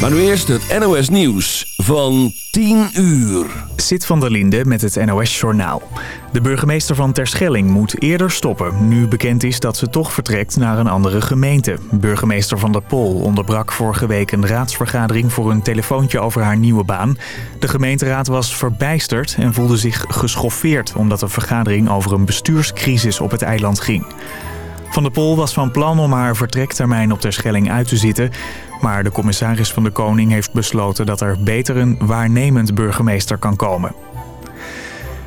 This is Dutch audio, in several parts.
Maar nu eerst het NOS Nieuws van 10 uur. Zit van der Linde met het NOS Journaal. De burgemeester van Terschelling moet eerder stoppen... nu bekend is dat ze toch vertrekt naar een andere gemeente. Burgemeester Van der Pol onderbrak vorige week een raadsvergadering... voor een telefoontje over haar nieuwe baan. De gemeenteraad was verbijsterd en voelde zich geschoffeerd... omdat de vergadering over een bestuurscrisis op het eiland ging. Van der Pol was van plan om haar vertrektermijn op Terschelling uit te zitten... maar de commissaris van de Koning heeft besloten dat er beter een waarnemend burgemeester kan komen.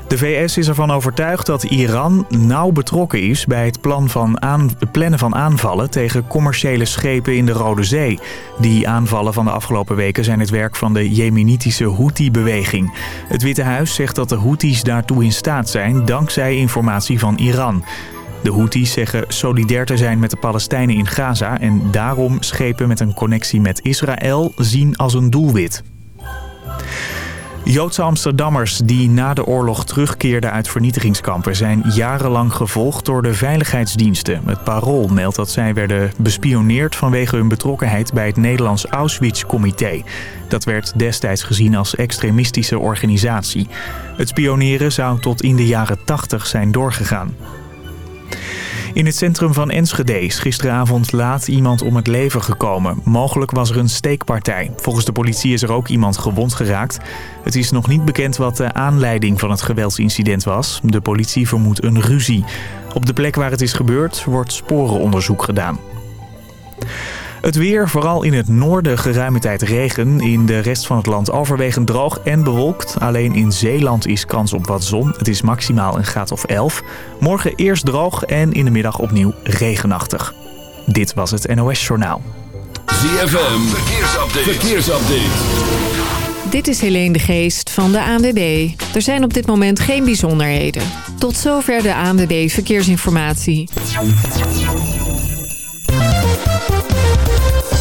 De VS is ervan overtuigd dat Iran nauw betrokken is bij het plan van aan, plannen van aanvallen tegen commerciële schepen in de Rode Zee. Die aanvallen van de afgelopen weken zijn het werk van de Jemenitische Houthi-beweging. Het Witte Huis zegt dat de Houthis daartoe in staat zijn dankzij informatie van Iran. De Houthis zeggen solidair te zijn met de Palestijnen in Gaza... en daarom schepen met een connectie met Israël zien als een doelwit. Joodse Amsterdammers die na de oorlog terugkeerden uit vernietigingskampen... zijn jarenlang gevolgd door de veiligheidsdiensten. Het Parool meldt dat zij werden bespioneerd vanwege hun betrokkenheid... bij het Nederlands Auschwitz-comité. Dat werd destijds gezien als extremistische organisatie. Het spioneren zou tot in de jaren 80 zijn doorgegaan. In het centrum van Enschede is gisteravond laat iemand om het leven gekomen. Mogelijk was er een steekpartij. Volgens de politie is er ook iemand gewond geraakt. Het is nog niet bekend wat de aanleiding van het geweldsincident was. De politie vermoedt een ruzie. Op de plek waar het is gebeurd wordt sporenonderzoek gedaan. Het weer, vooral in het noorden geruime tijd regen. In de rest van het land overwegend droog en bewolkt. Alleen in Zeeland is kans op wat zon. Het is maximaal een graad of 11. Morgen eerst droog en in de middag opnieuw regenachtig. Dit was het NOS Journaal. ZFM, verkeersupdate. verkeersupdate. Dit is Helene de Geest van de ANWB. Er zijn op dit moment geen bijzonderheden. Tot zover de ANWB Verkeersinformatie.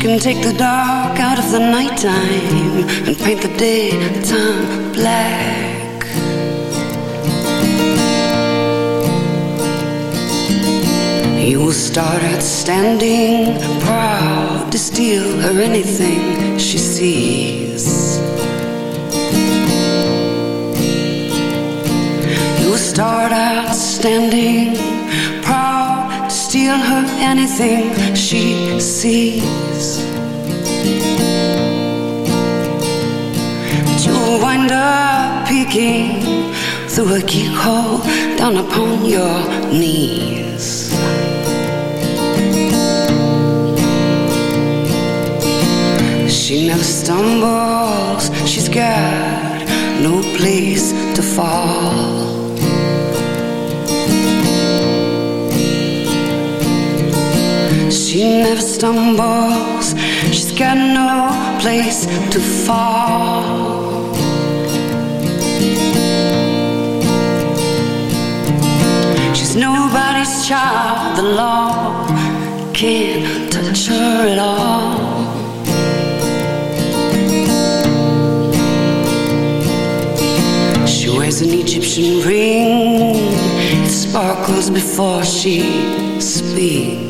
Can take the dark out of the nighttime and paint the daytime black. You will start out standing proud to steal her anything she sees. You will start out standing steal her anything she sees. But you'll wind up peeking through a keyhole down upon your knees. She never stumbles, she's got no place to fall. She never stumbles, she's got no place to fall. She's nobody's child, the law can't touch her at all. She wears an Egyptian ring, it sparkles before she speaks.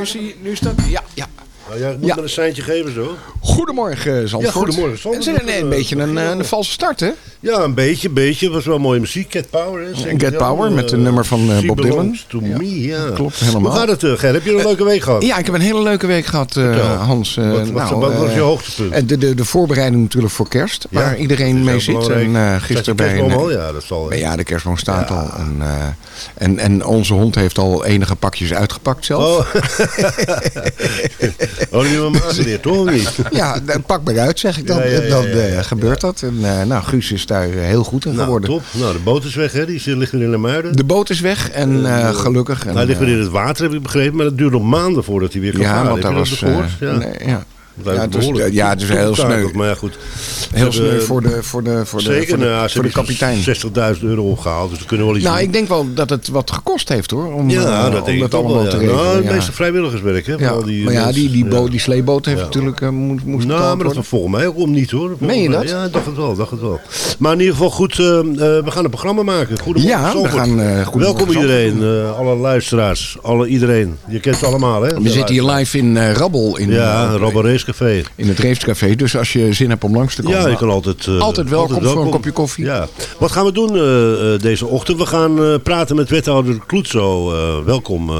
Nu hij, nu dat... Ja, ja. Jij moet Ja. een seintje geven zo. Goedemorgen, Zandvoort. Ja, goedemorgen, Zandvoort. Is een, een beetje een, een valse start, hè? Ja, een beetje, een beetje. Het was wel mooie muziek. Get Power. Hè? Get ik Power met een Eh, nummer van, eh, Bob Dylan. To Ja, me, ja. klopt helemaal. Hoe gaat het, eh, Ger? Heb je een leuke week gehad? Ja, ik heb een hele leuke week gehad, eh. Hans. Wat- wat- nou, wat was je hoogtepunt? en De, de, de voorbereiding natuurlijk voor kerst, waar iedereen dat mee zit. En gisteren bij een, al? Ja, dat zal. Ja, de kerstboom staat al. En, en, en onze hond heeft al enige pakjes uitgepakt zelf. Oh, die hebben aangeleerd, toch? Niet? Ja, pak maar uit, zeg ik dan. Ja, dan eh, gebeurt dat. En eh, nou, Guus is daar heel goed in Nou, geworden. top. Nou, de boot is weg, hè? Die zit- ligt weer in de muiden. De boot is weg en eh, gelukkig. En, Hij ligt weer in het water, heb ik begrepen. Maar dat duurt nog maanden voordat hij weer kan ja, varen. want was... dat eh, ja. nee, ja. Ja, het was- ja, het is heel sneu. Maar goed. Heel sneu voor de, voor de, voor de, Zeker, voor de, nou, voor de kapitein. 60.000 euro opgehaald, dus we kunnen wel iets Nou, doen. ik denk wel dat het wat gekost heeft hoor. Om, Ja, eh, dat om dat allemaal wel. te regelen. Nou, het meeste vrijwilligerswerk, hè? Ja, Vooral die maar ja, mensen, die, die, boot, die sleeboot heeft natuurlijk uh, moet, moest Nou, maar dat was volgens mij ook om niet hoor. Meen je dat? Ja, dacht het wel, dacht het wel. Maar in ieder geval goed, eh, we gaan een programma maken. Goedemorgen Ja, we gaan, Goedemorgen Welkom iedereen, alle luisteraars, alle iedereen. Je kent ze allemaal hè? We zitten hier live in Rabbel in, Ja, Robber In het Reefscafé. Dus als je zin hebt om langs te komen. Ja, je kan altijd... eh, Altijd welkom voor een kopje koffie. Ja. Wat gaan we doen eh, eh, deze ochtend? We gaan praten met wethouder Kloetzo. Welkom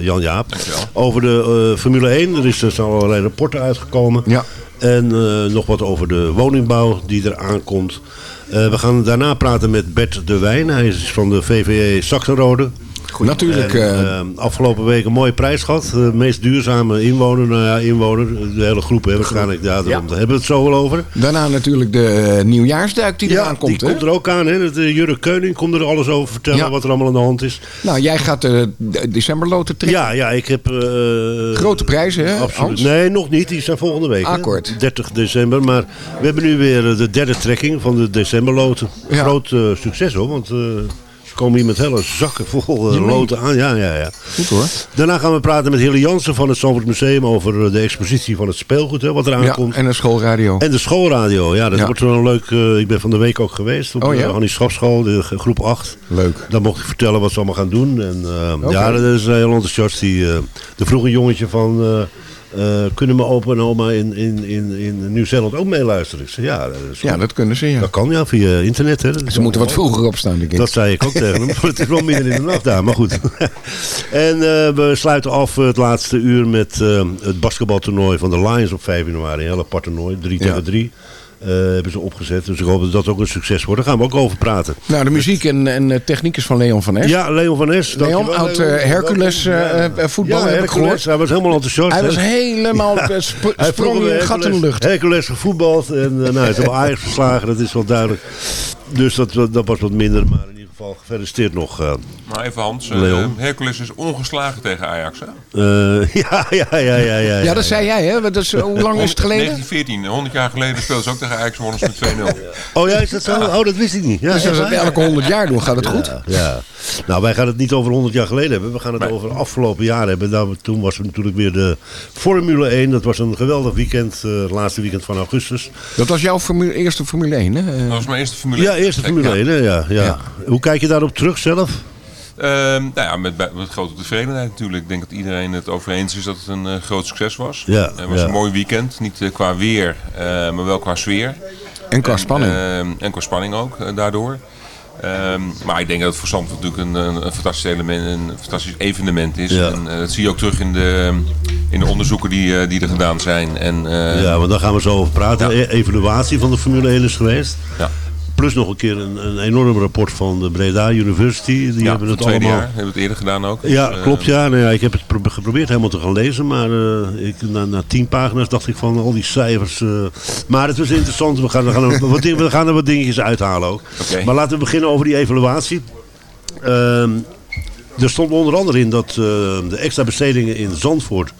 Jan-Jaap. Over de Formule 1. Er is, zijn allerlei rapporten uitgekomen. Ja. En nog wat over de woningbouw die er aankomt. We gaan daarna praten met Bert de Wijn. Hij is van de VVE Saxenrode. Natuurlijk. En, eh, eh, afgelopen week een mooie prijs gehad. De meest duurzame inwoner. Nou ja, inwoner. De hele groep hè, waarschijnlijk. Ja, daar hebben we het zo wel over. daarna natuurlijk de eh, nieuwjaarsduik die eraan komt. die hè? komt er ook aan. Hè? De Jurre Keuning komt er alles over vertellen. Wat er allemaal aan de hand is. Nou, jij gaat de, de decemberloten trekken. Ja, ja, ik heb... eh, Grote prijzen, hè, Absoluut. Hans? Nee, nog niet. Die zijn volgende week. Akkoord. 30 december. Maar we hebben nu weer eh, de derde trekking van de decemberloten. Groot eh, succes hoor. Want eh, komen hier met hele zakken vol meent- loten aan. Ja, ja, ja. Goed hoor. Daarna gaan we praten met Hille Jansen van het Zandvoort Museum over eh, de expositie van het speelgoed. Hè, wat er Ja, aankomt. en een schoolradio. En de schoolradio, ja, dat Ja. wordt wel een leuk. eh, ik ben van de week ook geweest op Oh, ja? de Annie Schapschool, de groep 8. Leuk. Daar mocht ik vertellen wat ze allemaal gaan doen. En ja, dat is heel enthousiast. Die, de vroege jongetje van. Eh, kunnen mijn opa en oma in, in, in, in Nieuw-Zeeland ook meeluisteren? Ik zei, ja, dat, is Ja, dat kunnen ze, ja. dat kan ja, via internet. Hè. Ze moeten wat vroeger opstaan, denk ik. dat zei ik ook tegen hem. Het is wel midden in de nacht daar, maar goed. en eh, we sluiten af het laatste uur met eh, het basketbaltoernooi van de Lions op 5 januari. Een heel apart toernooi, 3 Ja. tegen 3. Eh, hebben ze opgezet. Dus ik hoop dat dat ook een succes wordt. Daar gaan we ook over praten. Nou, de muziek en, en eh, techniek is van Leon van Es. Ja, Leon van Es. Leon, oud eh, Hercules eh, voetballer, ja, heb ik gehoord. Hij was helemaal enthousiast. Hij was helemaal sp Hij heeft sprong in gat in de lucht. Hercules gevoetbald en uh, nou, hij is wel Ajax verslagen, dat is wel duidelijk. Dus dat, dat was wat minder, maar geval gefeliciteerd nog. eh. Maar even Hans, eh, Leon. Hercules is ongeslagen tegen Ajax. Hè? Eh, ja, ja, ja, ja, ja, ja. Ja, dat zei jij, hè? Dat is, hoe lang is het geleden? 1914, 100 jaar geleden speelden ze ook tegen Ajax, wonnen ze met 2-0. Oh ja, is dat zo? Oh, dat wist ik niet. Ja, Dus als we het elke 100 jaar doen, gaat het goed. Ja, ja. Nou, wij gaan het niet over 100 jaar geleden hebben. We gaan het over afgelopen jaar hebben. Nou, toen was er natuurlijk weer de Formule 1. Dat was een geweldig weekend. eh, het laatste weekend van augustus. Dat was jouw formule, eerste Formule 1, hè? Dat was mijn eerste Formule Ja, 1. eerste Formule 1. Hè? Ja, ja. Ja. Hoe kijk je daarop terug zelf? Ehm, nou ja, met, met grote tevredenheid natuurlijk. Ik denk dat iedereen het over eens is dat het een eh, groot succes was. Ja, het was ja. een mooi weekend. Niet eh, qua weer, eh, maar wel qua sfeer. en qua spanning. Ehm, en qua spanning ook, eh, daardoor. Ehm, maar ik denk dat het voor Zandvoort natuurlijk een, een, een fantastisch element, een fantastisch evenement is. Ja. En, eh, dat zie je ook terug in de, in de onderzoeken die, eh, die er gedaan zijn. En, eh, Ja, want daar gaan we zo over praten. Ja. E- evaluatie van de Formule 1 is geweest. ja. Plus nog een keer een, een enorm rapport van de Breda University. Die ja, hebben het allemaal... jaar. Hebben we het eerder gedaan ook. Ja, Dus, klopt. Ja. Nou ja, ik heb het pro- geprobeerd helemaal te gaan lezen. Maar eh, ik, na, na tien pagina's dacht ik van al die cijfers. eh, maar het was interessant. We gaan, we, gaan er, wat, we gaan er wat dingetjes uithalen ook. Maar laten we beginnen over die evaluatie. Ehm, er stond onder andere in dat eh, de extra bestedingen in Zandvoort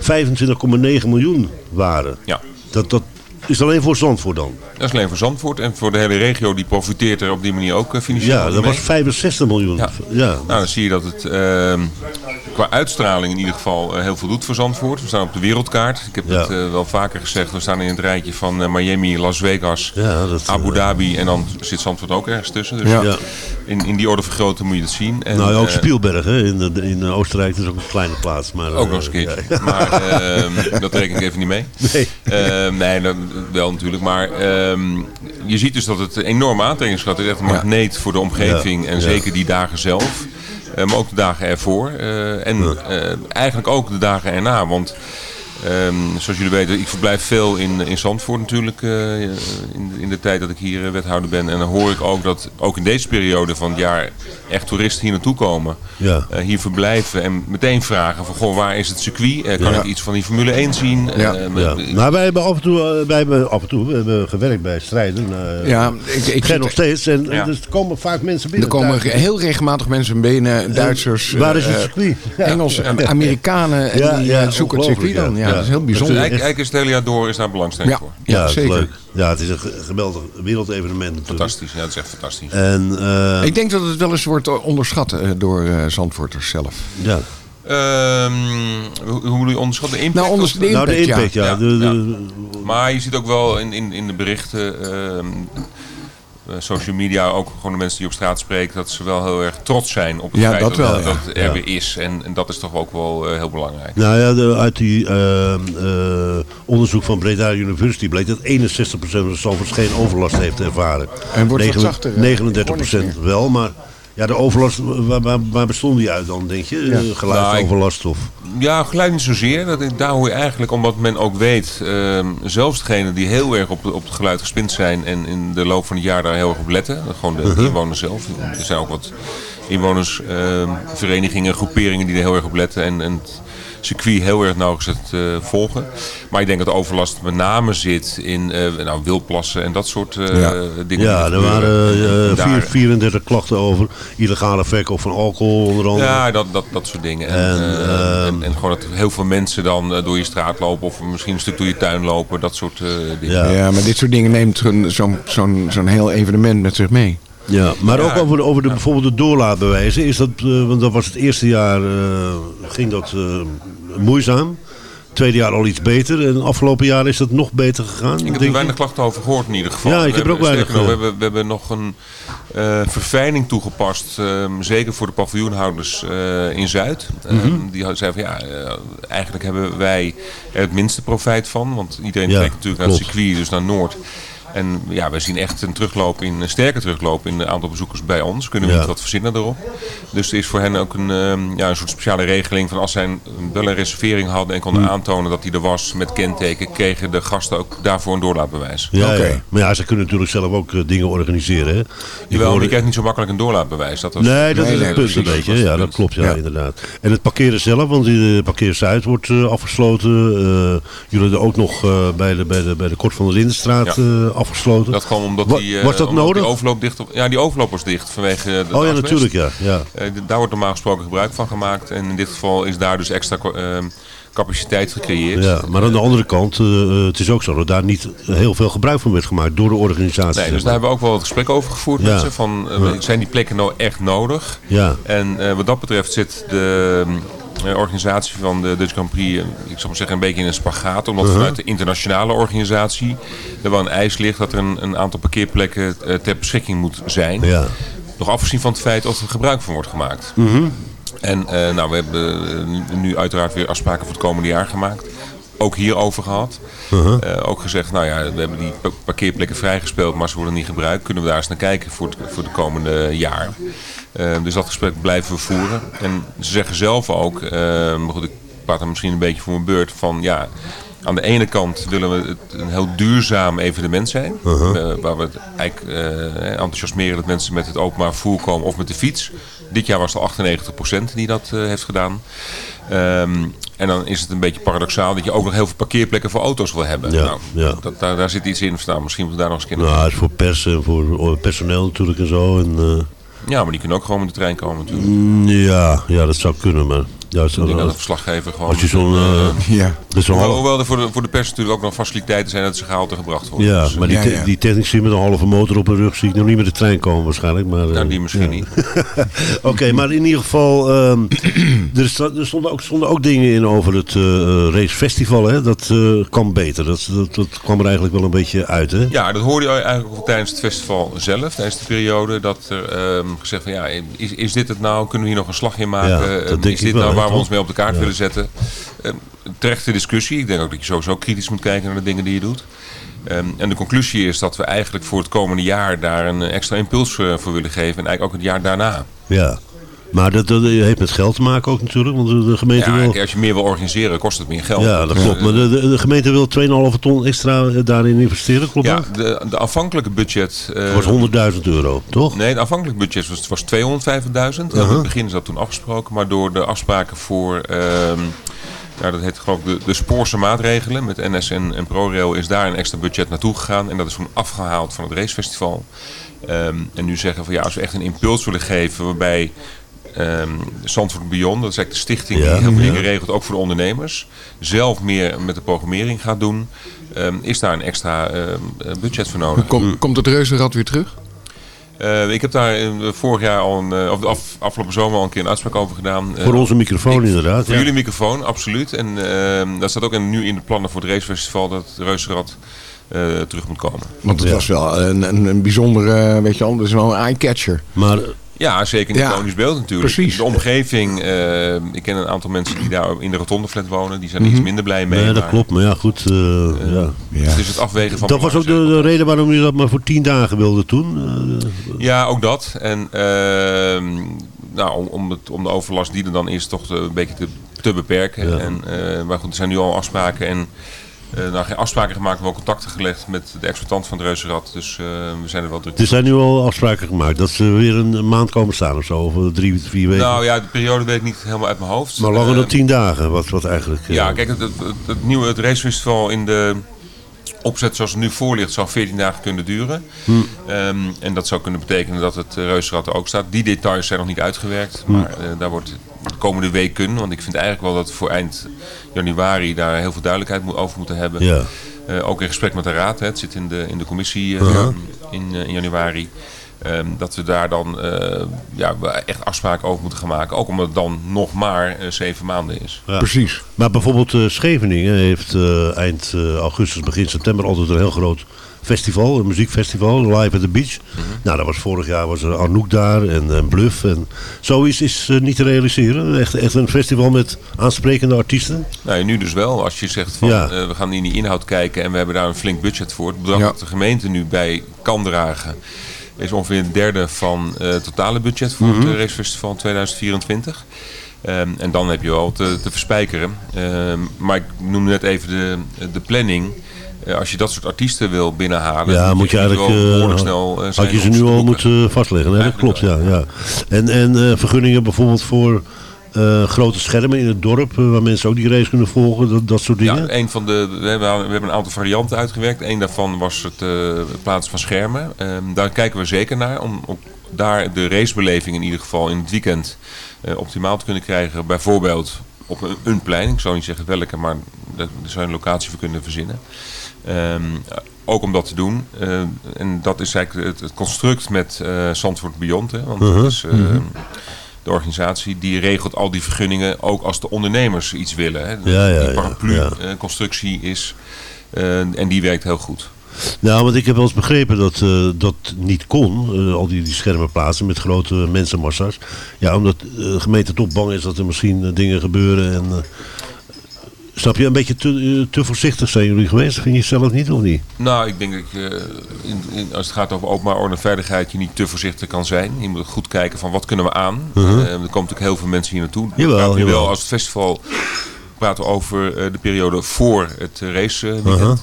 25,9 miljoen waren. Ja. Dat, dat is alleen voor Zandvoort dan? Dat is alleen voor Zandvoort en voor de hele regio die profiteert er op die manier ook eh, financieel Ja, dat mee. was 65 miljoen. Ja. Ja. Nou, dan zie je dat het ehm, qua uitstraling in ieder geval eh, heel veel doet voor Zandvoort. We staan op de wereldkaart. Ik heb Ja. het eh, wel vaker gezegd. We staan in het rijtje van Miami, Las Vegas, Ja, dat, Abu Dhabi en dan zit Zandvoort ook ergens tussen. Dus Ja. In, in die orde van grootte moet je het zien. En, Nou ja, ook Spielberg hè, in, de- in Oostenrijk. Dat is ook een kleine plaats. Maar, Ook nog eens een keer. Maar ehm, dat reken ik even niet mee. Nee. Ehm, nee, dat, wel natuurlijk. Maar ehm, je ziet dus dat het een enorme aantrekkingskracht is. Echt een magneet voor de omgeving. En zeker die dagen zelf. Eh, maar ook de dagen ervoor. Eh, en eh, eigenlijk ook de dagen erna. Want ehm, zoals jullie weten, ik verblijf veel in, in Zandvoort natuurlijk. eh, in, in de tijd dat ik hier eh, wethouder ben. En dan hoor ik ook dat ook in deze periode van het jaar echt toeristen hier naartoe komen. Ja. eh, hier verblijven en meteen vragen van goh, waar is het circuit? Eh, kan Ja. ik iets van die Formule 1 zien? Ja. Ja. ik- Maar wij hebben af en toe, wij hebben af en toe we hebben gewerkt bij strijden. eh Ja, ik, ik ken nog steeds. En Ja. dus er komen vaak mensen Er binnen. komen Daar- heel regelmatig mensen binnen, Duitsers, Waar is het circuit? Ja. Engelsen, Amerikanen en Ja, die ja, zoeken het circuit dan. ja. Dat is heel bijzonder. Eigenlijk is het hele jaar door is daar belangstelling Ja, voor. Ja, ja, dat is zeker. leuk. Ja, het is een ge- geweldig wereldevenement natuurlijk. Fantastisch, ja, dat is echt fantastisch. En eh, Ik denk dat het wel eens wordt onderschat eh, door eh, Zandvoorters zelf. ja. Ehm, hoe, bedoel je onderschat de impact? Nou, onder nou, de impact, ja. Ja, De, de, Maar je ziet ook wel in, in, in de berichten, ehm, eh, social media, ook gewoon de mensen die op straat spreken, dat ze wel heel erg trots zijn op het Ja, feit dat wel, dat ja. er Ja. weer is. En, en dat is toch ook wel eh, heel belangrijk. Nou ja, de- uit die eh, eh, onderzoek van Breda University bleek dat 61% van de Zandvoorts geen overlast heeft ervaren. En wordt wat Negen- zachter, eh, 39% wel, maar ja, de overlast, waar, waar, waar bestond die uit dan, denk je? Eh, Geluidsoverlast of... Ja, geluid niet zozeer. Dat, daar hoor je eigenlijk, omdat men ook weet, ehm, zelfs degenen die heel erg op, op het geluid gespind zijn en in de loop van het jaar daar heel erg op letten, gewoon de Uh-huh. inwoners zelf. Er zijn ook wat inwonersverenigingen, groeperingen die er heel erg op letten en, en het circuit heel erg nauwgezet eh, volgen. Maar ik denk dat de overlast met name zit in eh nou, wildplassen en dat soort eh, Ja. dingen. Ja, er waren vier- 34 klachten over illegale verkoop van alcohol onder andere. Ja, dat, dat, dat soort dingen. En, En, eh, ehm, en, en gewoon dat heel veel mensen dan door je straat lopen of misschien een stuk door je tuin lopen, dat soort eh, dingen. Ja. Ja, maar dit soort dingen neemt zo'n zo'n zo'n zo'n heel evenement met zich mee. Ja, maar Ja. ook over, de, over de, bijvoorbeeld de doorlaatbewijzen. Is dat, want dat was het eerste jaar, eh, ging dat eh, moeizaam. Tweede jaar al iets beter. En afgelopen jaar is dat nog beter gegaan. Ik heb er weinig klachten over gehoord in ieder geval. Ja, ik We heb er ook hebben- weinig, nog, eh, we, hebben, we hebben nog een eh, verfijning toegepast, ehm, zeker voor de paviljoenhouders eh, in Zuid. Ehm, Mhm. Die zeiden van ja, eh, eigenlijk hebben wij er het minste profijt van. Want iedereen Ja, trekt natuurlijk naar het klopt. circuit, dus naar Noord. En ja, we zien echt een terugloop in, een sterke terugloop in het aantal bezoekers bij ons. Kunnen we Ja. niet wat verzinnen erop. Dus er is voor hen ook een, ehm, ja, een soort speciale regeling van als zij een- wel een reservering hadden en konden Hmm. aantonen dat die er was met kenteken, kregen de gasten ook daarvoor een doorlaatbewijs. Ja. Maar ja, ze kunnen natuurlijk zelf ook eh, dingen organiseren. Hè. Ik Jawel, maar hoorde- je krijgt niet zo makkelijk een doorlaatbewijs. Dat was, Nee, dat Nee, is het punt een beetje. Ja, dat klopt, ja, Ja. inderdaad. En het parkeren zelf, want die eh, parkeer Zuid wordt eh, afgesloten. Eh, jullie hebben ook nog eh, bij, de, bij, de, bij de Kort van de Lindenstraat Ja. Eh, afgesloten. Dat kwam omdat Wa- die, eh, was dat omdat nodig? Die overloop dicht, ja, die overloop was dicht vanwege de oh ja, asbest. natuurlijk, ja. ja. Eh, daar wordt normaal gesproken gebruik van gemaakt. En in dit geval is daar dus extra ehm, capaciteit gecreëerd. Ja, maar aan de andere kant, eh, eh, het is ook zo dat daar niet heel veel gebruik van werd gemaakt door de organisatie. Nee, dus daar hebben we ook wel wat gesprek over gevoerd Ja. met ze. Van, eh, Ja. Zijn die plekken nou echt nodig? Ja, En eh, wat dat betreft zit de eh, organisatie van de Dutch Grand Prix, eh, ik zal maar zeggen, een beetje in een spagaat. Omdat Uh-huh. vanuit de internationale organisatie er wel een eis ligt dat er een, een aantal parkeerplekken eh, ter beschikking moet zijn. ja. Nog afgezien van het feit dat er gebruik van wordt gemaakt. En eh, nou, we hebben eh, nu uiteraard weer afspraken voor het komende jaar gemaakt. Ook hierover gehad. Uh-huh. Eh, ook gezegd, nou ja, we hebben die pa- parkeerplekken vrijgespeeld, maar ze worden niet gebruikt. Kunnen we daar eens naar kijken voor het, voor de komende jaar. Eh, dus dat gesprek blijven we voeren. En ze zeggen zelf ook, eh, maar goed, ik praat er misschien een beetje voor mijn beurt, van ja, aan de ene kant willen we het een heel duurzaam evenement zijn. Uh-huh. eh, waar we het eigenlijk eh, enthousiasmeren dat mensen met het openbaar vervoer komen of met de fiets. Dit jaar was het al 98% die dat eh, heeft gedaan. Ehm, en dan is het een beetje paradoxaal dat je ook nog heel veel parkeerplekken voor auto's wil hebben. Ja, nou, ja. Dat, daar, daar zit iets in. Nou, misschien moeten we daar nog eens een keer Nou, het is voor pers en voor personeel natuurlijk en zo. En, Ja, maar die kunnen ook gewoon met de trein komen natuurlijk. mm, ja, ja, dat zou kunnen, maar... Ja, zo, denk dat de verslaggever gewoon... als je zo'n... eh, Ja. is zo'n Hoewel, er voor de, voor de pers natuurlijk ook nog faciliteiten zijn dat ze gehaald en gebracht worden. ja, Dus, maar die, Ja, te- ja. die technici met een halve motor op hun rug zie ik nog niet met de trein komen waarschijnlijk. Maar, eh, nou, die misschien ja. niet. Oké, maar in ieder geval, ehm, er, sta- er stonden, ook, stonden ook dingen in over het eh, racefestival. Hè? Dat eh, kan beter. Dat, dat, dat kwam er eigenlijk wel een beetje uit. Hè? Ja, dat hoorde je eigenlijk ook tijdens het festival zelf, tijdens de periode. Dat er ehm, gezegd van ja, is, is dit het nou? Kunnen we hier nog een slag in maken? Ja, dat Ehm, denk is ik dit wel, nou waar we ons mee op de kaart willen zetten? Ehm, terechte discussie. Ik denk ook dat je sowieso kritisch moet kijken naar de dingen die je doet. Ehm, en de conclusie is dat we eigenlijk voor het komende jaar daar een extra impuls eh, voor willen geven. En eigenlijk ook het jaar daarna. Ja. Maar dat, dat heeft met geld te maken ook natuurlijk. Want de, gemeente Ja, wil... als je meer wil organiseren, kost het meer geld. Ja, dat klopt. Maar de, de, de gemeente wil 2,5 ton extra eh, daarin investeren, klopt ja, dat? de, de afhankelijke budget... Het was 100.000 euro, toch? Nee, het afhankelijk budget was, was 205.000. In Uh-huh. het begin is dat toen afgesproken. Maar door de afspraken voor... ehm dat heet geloof ik de, de spoorse maatregelen met NS en, en ProRail is daar een extra budget naartoe gegaan. En dat is toen afgehaald van het racefestival. Ehm, en nu zeggen van ja, als we echt een impuls willen geven waarbij ehm Zandvoort Beyond, dat is eigenlijk de stichting Ja, die heel veel ja. dingen regelt, ook voor de ondernemers, zelf meer met de programmering gaat doen, ehm, is daar een extra ehm, eh, budget voor nodig. Kom, komt het reuzenrad weer terug? Eh, ik heb daar vorig jaar al, een, eh, of af, afgelopen zomer al een keer een uitspraak over gedaan. Eh, Voor onze microfoon ik- inderdaad. Voor ja. jullie microfoon, absoluut. En dat staat ook in, nu in de plannen voor het racefestival dat het Reuzenrad eh, terug moet komen. Want het Ja. was wel een, een, een bijzondere, weet je wel, dat is wel een eye-catcher. Maar Ja, zeker in Ja, iconisch beeld natuurlijk. precies. De omgeving, eh, ik ken een aantal mensen die daar in de rotondeflat wonen. Die zijn er iets minder blij mee. nee, dat maar, klopt. Maar ja, goed. eh, ja. Ja. Het is het afwegen van Dat was ook de, de reden waarom je dat maar voor 10 dagen wilde doen. Eh, Ja, ook dat. En ehm, nou, om, om, het, om de overlast die er dan is toch een beetje te, te beperken. Ja. En, eh, maar goed, er zijn nu al afspraken en eh nou, geen afspraken gemaakt, maar wel contacten gelegd met de exploitant van het Reuzenrad. Dus eh, we zijn er wel druk. er zijn nu al afspraken gemaakt dat ze weer een maand komen staan of zo. Of eh, drie, vier weken. Nou ja, de periode weet ik niet helemaal uit mijn hoofd. maar langer Eh, dan 10 dagen. Wat, wat eigenlijk. eh, Ja, kijk, het, het, het, het nieuwe het racefestival in de opzet zoals het nu voor ligt, zou 14 dagen kunnen duren. Ehm, en dat zou kunnen betekenen dat het eh, Reuzenrad er ook staat. Die details zijn nog niet uitgewerkt, maar eh, daar wordt de komende weken, want ik vind eigenlijk wel dat we voor eind januari daar heel veel duidelijkheid over moeten hebben. Ja. Eh, ook in gesprek met de raad, hè, het zit in de, in de commissie eh, Uh-huh. in, eh, in januari. Ehm, dat we daar dan ja, echt afspraken over moeten gaan maken. Ook omdat het dan nog maar zeven maanden is. Ja. Precies. Maar bijvoorbeeld Scheveningen heeft eind augustus, begin september altijd een heel groot festival, een muziekfestival, Live at the Beach. Nou, dat was vorig jaar was er Arnoek daar en, en Bluff. En zoiets is eh, niet te realiseren. Echt, echt een festival met aansprekende artiesten. Nou, nu dus wel. Als je zegt van Ja. eh, we gaan in die inhoud kijken en we hebben daar een flink budget voor. Het bedrag Ja. dat de gemeente nu bij kan dragen is ongeveer een derde van eh, het totale budget voor Mhm. het eh, racefestival in 2024. Ehm, en dan heb je wel te, te verspijkeren. Ehm, maar ik noem net even de, de planning. Eh, als je dat soort artiesten wil binnenhalen, Ja, moet je eigenlijk. eh, behoorlijk snel eh, had je ze nu al moeten vastleggen. hè? dat klopt, ja. ja. En, en eh, vergunningen bijvoorbeeld voor eh, grote schermen in het dorp, eh, waar mensen ook die race kunnen volgen, dat, dat soort dingen. Ja, een van de, we, hebben, we hebben een aantal varianten uitgewerkt. Eén daarvan was het, eh, het plaatsen van schermen. Ehm, daar kijken we zeker naar. Om daar de racebeleving in ieder geval in het weekend eh, optimaal te kunnen krijgen. Bijvoorbeeld op een, een plein. Ik zou niet zeggen welke, maar daar zou je een locatie voor kunnen verzinnen. Ehm, ook om dat te doen. Eh, en dat is eigenlijk het, het construct met eh Zandvoort Beyond. Hè, want dat is... eh, De organisatie die regelt al die vergunningen ook als de ondernemers iets willen. Hè. Ja, ja, die ja, paraplu-constructie is eh, en die werkt heel goed. Nou, want ik heb wel eens begrepen dat eh, dat niet kon, eh, al die, die schermen plaatsen met grote mensenmassa's. Ja, omdat eh, de gemeente toch bang is dat er misschien eh, dingen gebeuren. En, eh, snap je, een beetje te, eh, te voorzichtig zijn jullie geweest? Vind je zelf niet of niet? Nou, ik denk dat ik, eh, in, in, als het gaat over openbaar orde en veiligheid, je niet te voorzichtig kan zijn. Je moet goed kijken van wat kunnen we aan. Eh, er komen natuurlijk heel veel mensen hier naartoe. Mhm. Jawel, wel als het festival praten we over de periode voor het uh, raceweekend.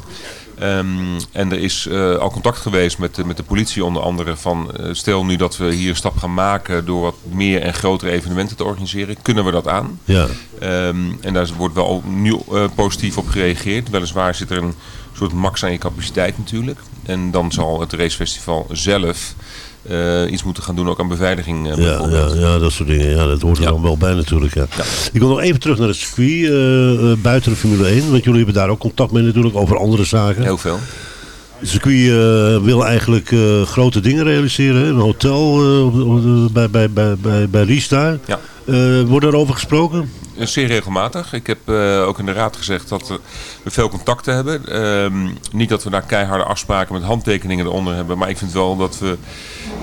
Ehm, en er is eh, al contact geweest met, de- met de politie onder andere van eh, stel nu dat we hier een stap gaan maken door wat meer en grotere evenementen te organiseren, kunnen we dat aan? Ja. Ehm, en daar wordt wel nu eh, positief op gereageerd. Weliswaar zit er een soort max aan je capaciteit natuurlijk. En dan zal het racefestival zelf eh, iets moeten gaan doen ook aan beveiliging eh, Ja, ja, ja, dat soort dingen. Ja, dat hoort er Ja. dan wel bij natuurlijk. Ja. Ja. Ik wil nog even terug naar het circuit eh, buiten de Formule 1. Want jullie hebben daar ook contact mee natuurlijk over andere zaken. Heel veel. Het circuit wil eigenlijk grote dingen realiseren. hè? Een hotel bij, bij, bij, bij, bij Ries daar. Ja. Wordt daarover gesproken? Zeer regelmatig. Ik heb eh, ook in de raad gezegd dat we veel contacten hebben. Ehm, niet dat we daar keiharde afspraken met handtekeningen eronder hebben. Maar ik vind wel dat we,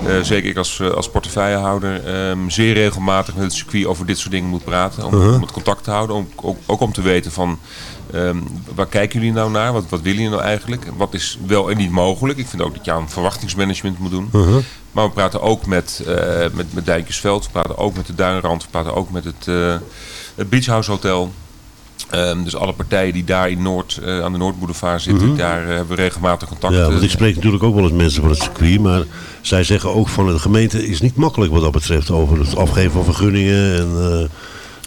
eh, zeker ik als, eh, als portefeuillehouder, ehm, zeer regelmatig met het circuit over dit soort dingen moet praten. Om, om het contact te houden. Om, ook, ook om te weten van ehm, waar kijken jullie nou naar? Wat, wat willen jullie nou eigenlijk? Wat is wel en niet mogelijk? Ik vind ook dat je aan verwachtingsmanagement moet doen. Maar we praten ook met, eh met, met Dijkjesveld, we praten ook met de Duinrand, we praten ook met het, het Beach House Hotel. Ehm, dus alle partijen die daar in Noord, eh, aan de Noordboulevard zitten, daar eh, hebben we regelmatig contact. Ja, want eh, ik spreek natuurlijk ook wel eens mensen van het circuit. Maar zij zeggen ook van de gemeente is niet makkelijk wat dat betreft. Over het afgeven van vergunningen en eh,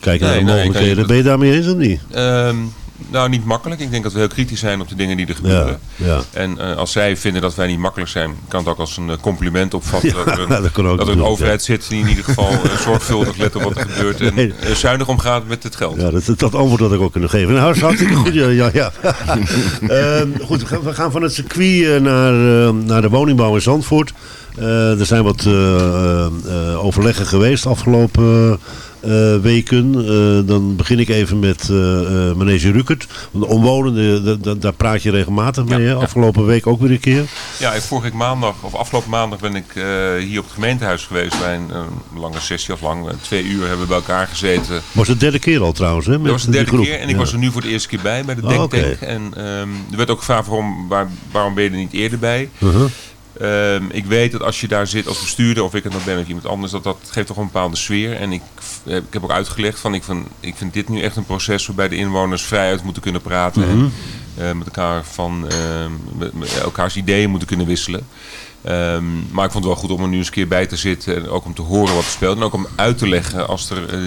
kijken Nee, naar de mogelijkheden. ben je daarmee eens of niet? Ehm, nou, niet makkelijk. Ik denk dat we heel kritisch zijn op de dingen die er gebeuren. ja. En eh, als zij vinden dat wij niet makkelijk zijn, kan het ook als een eh, compliment opvatten. Ja, dat er een, dat dat er overheid zit die in ieder geval eh, zorgvuldig let op wat er gebeurt. En Nee. zuinig omgaat met het geld. Ja, dat, dat antwoord had ik ook kunnen geven. Nou, dat hartstikke goed. Ja, ja. Ehm, goed, we gaan- van het circuit naar, eh, naar de woningbouw in Zandvoort. Er zijn wat overleggen geweest afgelopen eh, weken. Eh, dan begin ik even met eh eh Manege Rukert. De omwonenden, da- da- daar praat je regelmatig mee. Ja, hè? ja. Afgelopen week ook weer een keer. Ja, en vorige week maandag, of afgelopen maandag, ben ik eh, hier op het gemeentehuis geweest bij een, een lange sessie, of lang, twee uur hebben we bij elkaar gezeten. Was de derde keer al trouwens. Hè, met Dat was de derde groep. keer en ik Ja. was er nu voor de eerste keer bij, bij de Oh, Denktank. En ehm, er werd ook gevraagd waarom, waar, waarom ben je er niet eerder bij. Uh-huh. Ehm, ik weet dat als je daar zit als bestuurder, of ik het nou ben of iemand anders, dat dat geeft toch een bepaalde sfeer. En ik, eh, ik heb ook uitgelegd van ik, van, ik vind dit nu echt een proces waarbij de inwoners vrijuit moeten kunnen praten. En eh, met elkaar van ehm, met, met elkaars ideeën moeten kunnen wisselen. Ehm, maar ik vond het wel goed om er nu eens een keer bij te zitten. En ook om te horen wat er speelt. En ook om uit te leggen als er eh,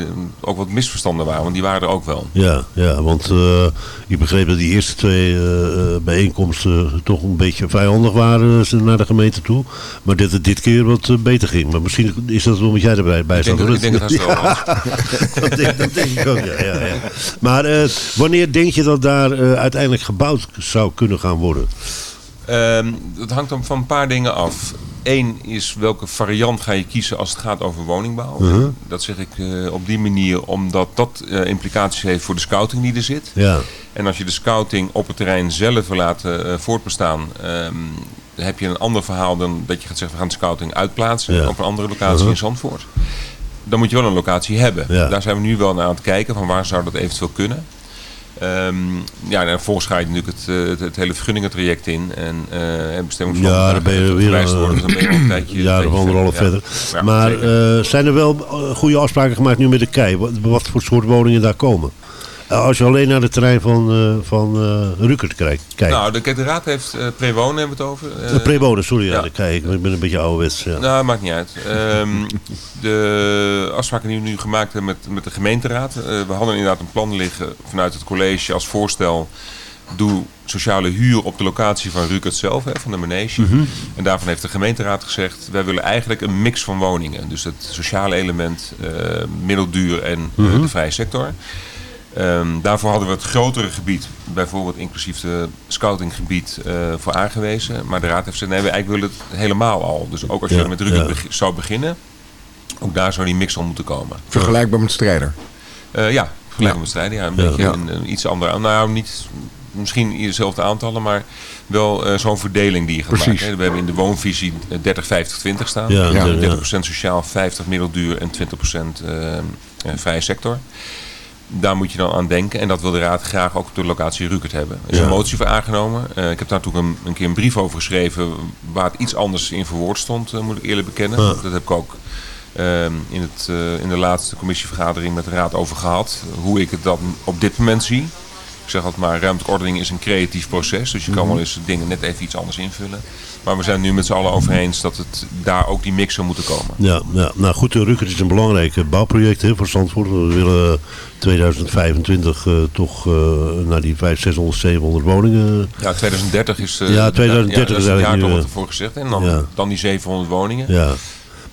ook wat misverstanden waren. Want die waren er ook wel. Ja, ja want eh, ik begreep dat die eerste twee eh, bijeenkomsten toch een beetje vijandig waren naar de gemeente toe. Maar dat het dit keer wat beter ging. Maar misschien is dat omdat jij erbij bij hoor. ik denk dat was. dat, denk, dat denk ik ook, ja. ja, ja. Maar wanneer denk je dat daar uiteindelijk gebouwd zou kunnen gaan worden? Ehm, dat hangt dan van een paar dingen af. Eén is welke variant ga je kiezen als het gaat over woningbouw. Uh-huh. Dat zeg ik eh, op die manier omdat dat eh, implicaties heeft voor de scouting die er zit. Ja, En als je de scouting op het terrein zelf wil laten eh, voortbestaan, ehm, dan heb je een ander verhaal dan dat je gaat zeggen we gaan de scouting uitplaatsen Ja. op een andere locatie Uh-huh. in Zandvoort. Dan moet je wel een locatie hebben. Ja. Daar zijn we nu wel naar aan het kijken van waar zou dat eventueel kunnen. Ehm, ja, en vervolgens ga je natuurlijk het, eh, het, het hele vergunningentraject in. En uh, bestemmingsplan Ja, dan ben je weer worden, dus dan ben je een tijdje, jaar of tijdje anderhalf verder. Ja, maar eh, zijn er wel eh, goede afspraken gemaakt nu met de KEI? Wat, wat voor soort woningen daar komen? Eh, als je alleen naar het terrein van, eh van eh Rukert kijkt. nou, de, kijk, de raad heeft uh, prewonen hebben we het over. Uh, Prewonen, sorry, ja, ja. de KEI. Ik ben een beetje ouderwets. Ja. Nou, maakt niet uit. Ehm, de afspraken die we nu gemaakt hebben met, met de gemeenteraad. Uh, we hadden inderdaad een plan liggen vanuit het college als voorstel. Doe sociale huur op de locatie van Rukert zelf, hè, van de manege. Mhm. En daarvan heeft de gemeenteraad gezegd... wij willen eigenlijk een mix van woningen. Dus het sociale element, uh, middelduur en uh, Mhm. de vrije sector. Um, daarvoor hadden we het grotere gebied, bijvoorbeeld inclusief de scoutinggebied, uh, voor aangewezen. Maar de raad heeft gezegd, nee, we eigenlijk willen het helemaal al. Dus ook als je Ja, met ja. beg zou beginnen, ook daar zou die mix al moeten komen. Vergelijkbaar met strijder. Uh, ja, vergelijkbaar met strijden, ja. Een beetje. Een, een iets andere, nou niet, misschien dezelfde aantallen, maar wel uh, zo'n verdeling die je gaat Precies. maken. hè. We hebben in de woonvisie uh, 30, 50, 20 staan. Ja, Ja. ja, ja. 30% sociaal, 50 middelduur en 20% uh, uh, vrije sector. Daar moet je dan aan denken. En dat wil de Raad graag ook op de locatie Rukert hebben. Er is Ja. een motie voor aangenomen. Uh, ik heb daar toen een, een keer een brief over geschreven waar het iets anders in verwoord stond, uh, moet ik eerlijk bekennen. Ja. Dat heb ik ook uh, in, het, uh, in de laatste commissievergadering met de Raad over gehad. Hoe ik het dan op dit moment zie. Ik zeg altijd maar, ruimtelijke ordening is een creatief proces. Dus je kan Mhm. wel eens dingen net even iets anders invullen. Maar we zijn nu met z'n allen over eens dat het daar ook die mix zou moeten komen. Ja, ja, nou goed, Rukker is een belangrijk bouwproject hè, voor Zandvoort. We willen 2025 eh, toch eh, naar die 500, 600, 700 woningen. Ja, 2030 is, eh, Ja, 2030 dat is het jaartal nu, wat ervoor gezegd. En dan, ja. dan die 700 woningen. Ja.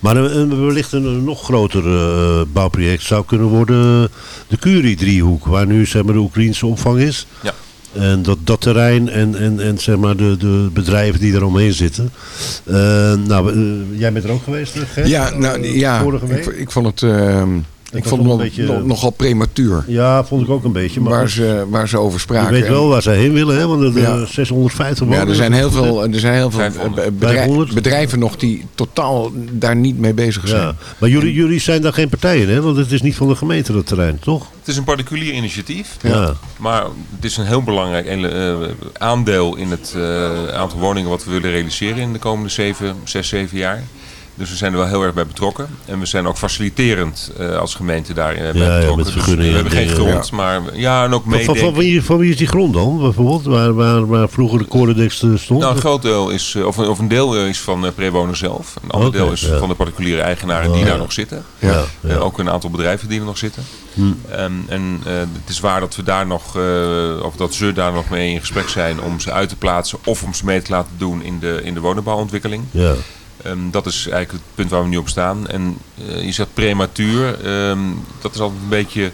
Maar een, een- wellicht een, een nog groter eh, bouwproject zou kunnen worden de Curie-driehoek. Waar nu zeg maar, de Oekraïnse opvang is. Ja. En dat, dat terrein en, en, en zeg maar de, de bedrijven die er omheen zitten. Eh, nou, eh, jij bent er ook geweest, Gert? Ja, nou, Eh, ja Vorige ik, week? ik vond het, ehm, ik vond nog het een nog- beetje- nog- nogal prematuur. Ja, vond ik ook een beetje. Maar Waar ze, waar ze over je spraken. weet wel waar ze heen willen, hè? Want er Ja. ja. 650 Ja, woningen. er zijn heel veel, er zijn heel veel 500. eh, bedrij- 500? bedrijven nog die totaal daar niet mee bezig zijn. Ja. Maar jullie, jullie zijn daar geen partijen, hè? Want het is niet van de gemeente dat terrein, toch? Het is een particulier initiatief. Ja. Maar het is een heel belangrijk eh, aandeel in het eh, aantal woningen wat we willen realiseren in de komende 7, 6, 7 jaar. Dus we zijn er wel heel erg bij betrokken. En we zijn ook faciliterend eh, als gemeente daar bij Ja, betrokken. Dus we hebben en geen grond, maar ja, en ook Van, van, van, meedenken. wie, van wie is die grond dan, bijvoorbeeld? Waar, waar, waar vroeger de Corendex eh, stond? Nou, een groot deel is, eh, of, een- of een deel is van eh Prewoner zelf. Een ander deel is van de particuliere eigenaren die Oh, daar nog zitten. ja, ook een aantal bedrijven die er nog zitten. Hm. Ehm, en het is waar dat we daar nog, of dat ze daar nog mee in gesprek zijn om ze uit te plaatsen of om ze mee te laten doen in de, in de woningbouwontwikkeling. ja. Ehm, dat is eigenlijk het punt waar we nu op staan. En eh, je zegt prematuur, ehm, dat is altijd een beetje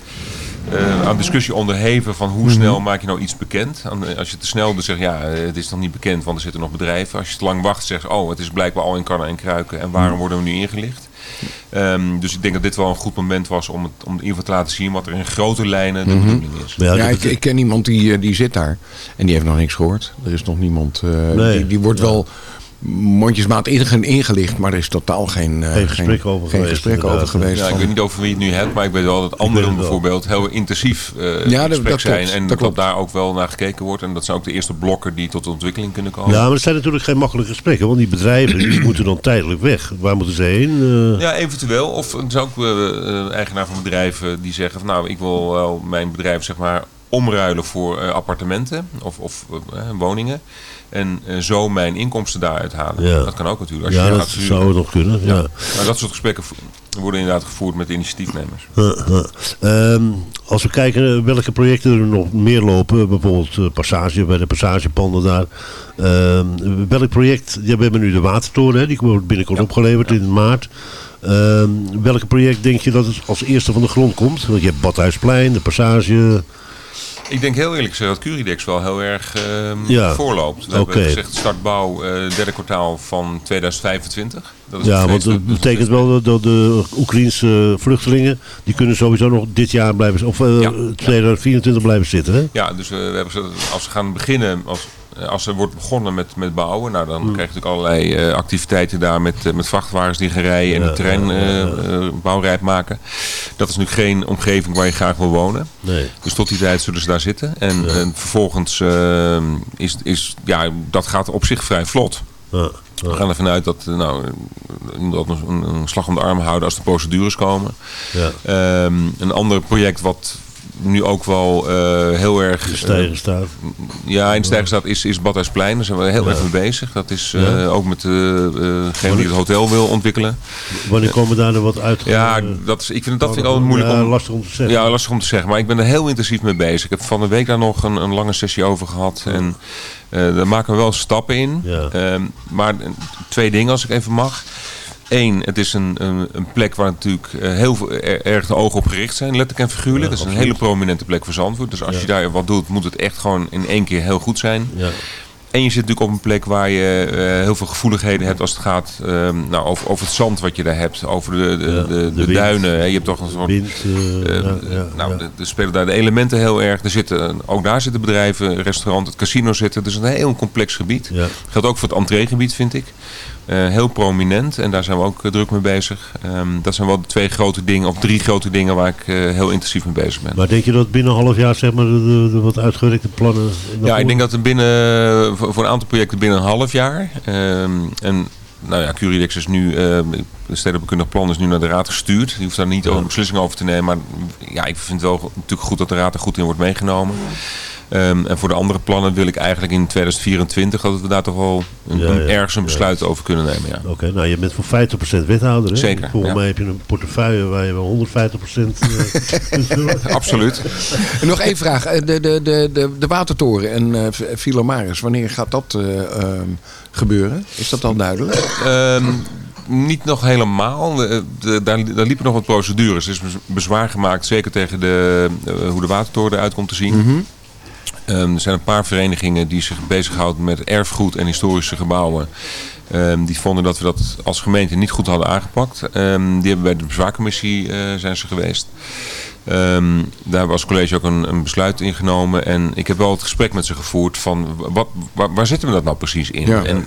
eh, aan discussie onderheven van hoe snel maak je nou iets bekend. Als je te snel dus zegt, ja, eh, het is nog niet bekend, want er zitten nog bedrijven. Als je te lang wacht, zegt, oh, het is blijkbaar al in kannen en kruiken en waarom worden we nu ingelicht? Ehm, dus ik denk dat dit wel een goed moment was om, het, om in ieder geval te laten zien wat er in grote lijnen de bedoeling is. Ja, ik, ik ken iemand die, die zit daar en die heeft nog niks gehoord. Er is nog niemand. eh, Nee, die, die wordt ja. wel mondjesmaat inge- ingelicht, maar er is totaal geen, eh, Geen gesprek over geen geweest, gesprek over geweest. Ja, ik weet niet over wie het nu hebt, maar ik weet wel dat anderen bijvoorbeeld heel intensief eh dat- gesprek dat zijn. klopt, En dat dat, klopt. daar ook wel naar gekeken wordt. En dat zijn ook de eerste blokken die tot ontwikkeling kunnen komen. Ja, maar het zijn natuurlijk geen makkelijke gesprekken, want die bedrijven die moeten dan tijdelijk weg. Waar moeten ze heen? Eh, Ja, eventueel. Of er zijn ook eigenaar van bedrijven die zeggen van nou, ik wil wel mijn bedrijf zeg maar omruilen voor eh, appartementen of, of woningen. En eh, zo mijn inkomsten daaruit halen. Ja. Dat kan ook natuurlijk. Als ja, je dat gaat zou het nog kunnen. Ja. Maar dat soort gesprekken worden inderdaad gevoerd met initiatiefnemers. Ehm, als we kijken eh, welke projecten er nog meer lopen, bijvoorbeeld eh, Passage bij de Passagepanden daar. Ehm, welk project, ja, we hebben nu de Watertoren, hè, die wordt binnenkort Ja. opgeleverd in maart. Ehm, welke project denk je dat het als eerste van de grond komt? Want je hebt Badhuisplein, de Passage. Ik denk heel eerlijk gezegd dat Curidex wel heel erg ehm, Ja. voorloopt. We Oké. hebben gezegd startbouw eh derde kwartaal van 2025. Dat is Ja, want dat betekent wel dat- de Oekraïnse vluchtelingen, die kunnen sowieso nog dit jaar blijven, of eh, Ja. 2024 blijven zitten. Hè? Ja, dus eh, we hebben gezegd, als we gaan beginnen, als, eh, als er wordt begonnen met, met bouwen, nou, Hmm. dan krijg je natuurlijk allerlei eh, activiteiten daar met, eh, met vrachtwagens die gaan rijden en het terrein eh, eh, bouwrijp maken. Dat is nu geen omgeving waar je graag wil wonen. Nee. Dus tot die tijd zullen ze daar zitten. En, en vervolgens eh, is, is, ja, dat gaat op zich vrij vlot. Ja, We gaan ervan uit dat, eh, nou, eh, een, een slag om de arm houden als de procedures komen. ja. Ehm, een ander project wat nu ook wel eh, heel erg... De eh, staat. ja, in Stijgen staat is, is Badhuisplein. Daar zijn we heel Ja. erg mee bezig. Dat is eh, Ja. ook met degene die het hotel wil ontwikkelen. Wanneer komen daar er wat uit? Ja, dat, is, ik vind, dat vind ik altijd moeilijk ja, om... lastig om te zeggen. Ja, lastig om te zeggen. Maar ik ben er heel intensief mee bezig. Ik heb van de week daar nog een, een lange sessie over gehad. En daar maken we wel stappen in. Ehm, maar twee dingen als ik even mag. Eén, het is een, een, een plek waar natuurlijk eh, heel veel, er- erg de ogen op gericht zijn, letterlijk en figuurlijk. Ja, het is een hele prominente plek voor Zandvoort. Dus als Ja. je daar wat doet, moet het echt gewoon in één keer heel goed zijn. Ja. En je zit natuurlijk op een plek waar je eh, heel veel gevoeligheden hebt als het gaat ehm, nou, over, over het zand wat je daar hebt. Over de, de, Ja, de, de de wind. duinen. hè. Je hebt toch een soort Wind. eh, ja, ja, nou, er spelen daar de elementen heel erg. Er zitten, ook daar zitten bedrijven, restaurant, het casino zitten. Dus een heel complex gebied. Geldt ook voor het entreegebied, vind ik. Eh, heel prominent en daar zijn we ook eh, druk mee bezig. Ehm, dat zijn wel de twee grote dingen, of drie grote dingen waar ik eh, heel intensief mee bezig ben. Maar denk je dat binnen een half jaar zeg maar, de, de, de wat uitgewerkte plannen... Ja, ik denk dat er binnen, voor een aantal projecten binnen een half jaar. ehm, en nou ja, Curidex is nu, uh, de plan is nu naar de raad gestuurd. Die hoeft daar niet een beslissing over te nemen. Maar ja, ik vind het wel natuurlijk goed dat de raad er goed in wordt meegenomen. Ehm, en voor de andere plannen wil ik eigenlijk in 2024 dat we daar toch wel een, Ja, een- ja, ergens een ja. besluit over kunnen nemen. Ja. Oké, nou je bent voor 50% wethouder. Hè? Zeker, Volgens ja. mij heb je een portefeuille waar je wel 150% eh, kunt vullen. Absoluut. En nog één vraag. Eh, De, de, de, de, de Watertoren en eh Filomaris, wanneer gaat dat eh, ehm, gebeuren? Is dat al duidelijk? Ehm, niet nog helemaal. De- de- daar, daar liepen nog wat procedures. Er is bez- bezwaar gemaakt, zeker tegen de, eh, hoe de watertoren eruit komt te zien. Ehm, er zijn een paar verenigingen die zich bezighouden met erfgoed en historische gebouwen. Ehm, die vonden dat we dat als gemeente niet goed hadden aangepakt. Ehm, die hebben bij de bezwaarcommissie eh, zijn ze geweest. Daar was het college ook een, een besluit in genomen. En ik heb wel het gesprek met ze gevoerd van wat, waar, waar zitten we dat nou precies in? Ja. En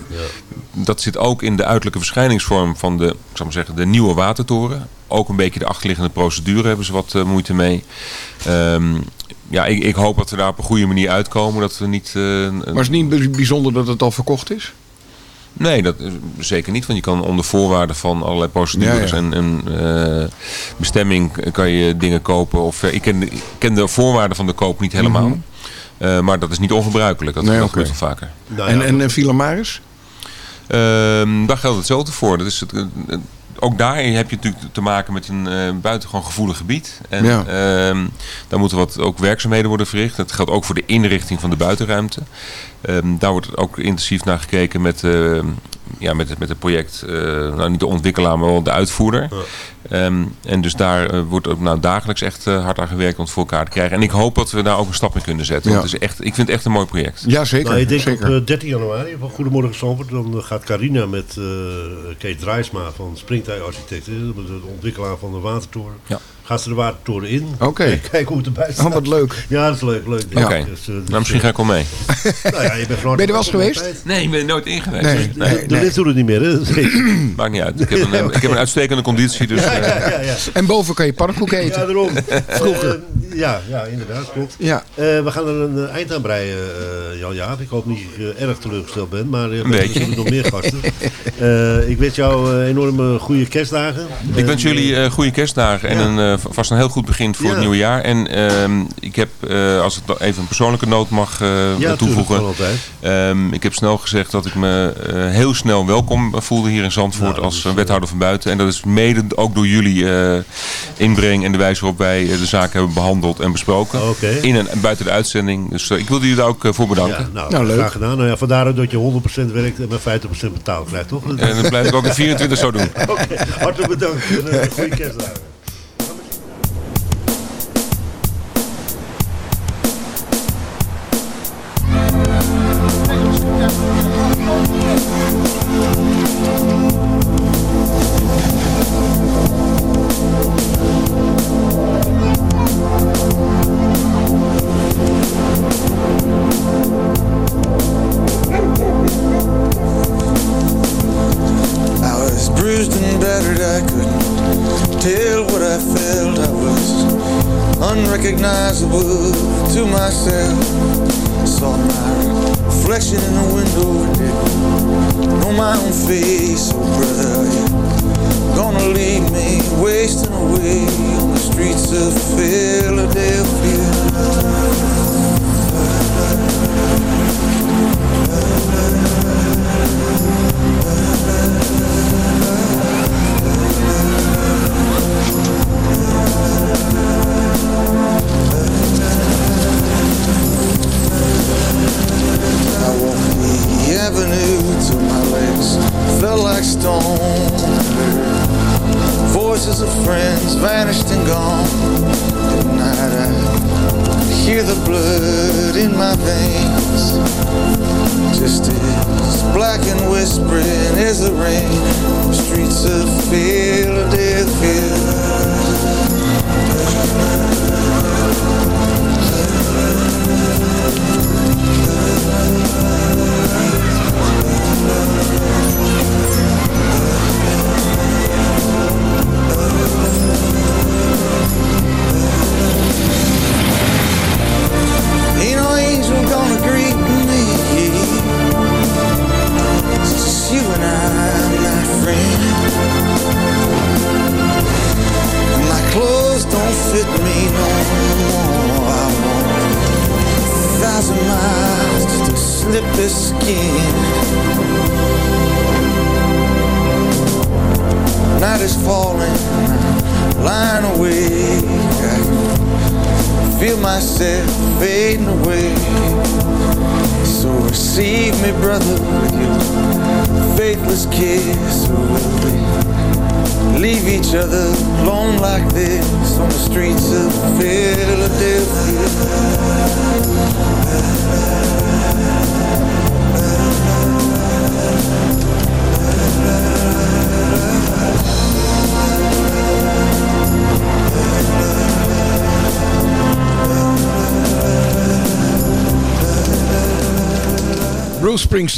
dat zit ook in de uiterlijke verschijningsvorm van de, ik zal maar zeggen, de nieuwe watertoren. Ook een beetje de achterliggende procedure hebben ze wat eh, moeite mee. Ehm, ja, ik, ik hoop dat we daar op een goede manier uitkomen. Dat we niet... eh, een- Maar is het niet bij- bijzonder dat het al verkocht is? Nee, dat is zeker niet. Want je kan onder voorwaarden van allerlei procedures Ja, ja. en, en eh, bestemming kan je dingen kopen. Of, eh, ik, ken ik ken de voorwaarden van de koop niet helemaal. Mhm. Eh, maar dat is niet ongebruikelijk. Dat, Nee, dat gebeurt wel vaker. Nou en ja, en, en? Ehm, daar geldt hetzelfde voor. Dat is het, eh, ook daar heb je natuurlijk te maken met een eh, buitengewoon gevoelig gebied. En Ja. ehm, daar moeten wat ook werkzaamheden worden verricht. Dat geldt ook voor de inrichting van de buitenruimte. Ehm, daar wordt ook intensief naar gekeken met, ehm, ja, met, het, met het project. eh, nou, niet de ontwikkelaar, maar wel de uitvoerder. Ehm, en dus daar eh, wordt ook nou, dagelijks echt eh, hard aan gewerkt om het voor elkaar te krijgen. En ik hoop dat we daar ook een stap in kunnen zetten. Ja. Want het is echt, ik vind het echt een mooi project. Ja, zeker. Nou, ik denk zeker. op eh, 13 januari van Goedemorgen Zandvoort, dan gaat Carina met eh Kees Drijsma van Springtij Architecten, de ontwikkelaar van de Watertoren, Ja. Gaat ze de Watertoren in. Oké. En kijken hoe het erbij staat. Oh, wat leuk. Ja, dat is leuk. leuk Oké. Dus, eh, dus, Nou, misschien ga ik wel mee. eh, nou ja, je bent Ben je er wel eens geweest? Nee, ik ben er nooit in geweest. Nee. De, de lift doet het niet meer, hè? Maakt niet uit. Ik heb een, ik heb een uitstekende conditie. Dus, Ja, eh, ja, ja, ja. En boven kan je pannenkoeken Ja, eten. daarom. Vroeger. ja, ja, inderdaad, klopt. Ja. Eh, we gaan er een eh, eind aan breien, eh, Jan Jaap. Ik hoop niet dat je eh, erg teleurgesteld bent, maar uh, er nog meer gasten. Eh, ik wens jou eh, enorme goede kerstdagen. ik wens En, jullie eh, goede kerstdagen en Ja. een, eh, vast een heel goed begin voor Ja. het nieuwe jaar. En ehm, ik heb, eh, als ik even een persoonlijke noot mag eh, ja, toevoegen. kan altijd. Ehm, ik heb snel gezegd dat ik me eh, heel snel welkom voelde hier in Zandvoort Nou, als is, wethouder van buiten. En dat is mede ook door jullie eh, inbreng en de wijze waarop wij de zaak hebben behandeld en besproken. Oké. In en buiten de uitzending. Dus ik wilde jullie daar ook voor bedanken. Ja, nou, Nou, leuk. graag gedaan. Nou ja, vandaar ook dat je 100% werkt en maar 50% betaald krijgt, toch? En dat blijf ik ook in 24 zo doen. Oké, hartelijk bedankt. En, goede kerstdagen.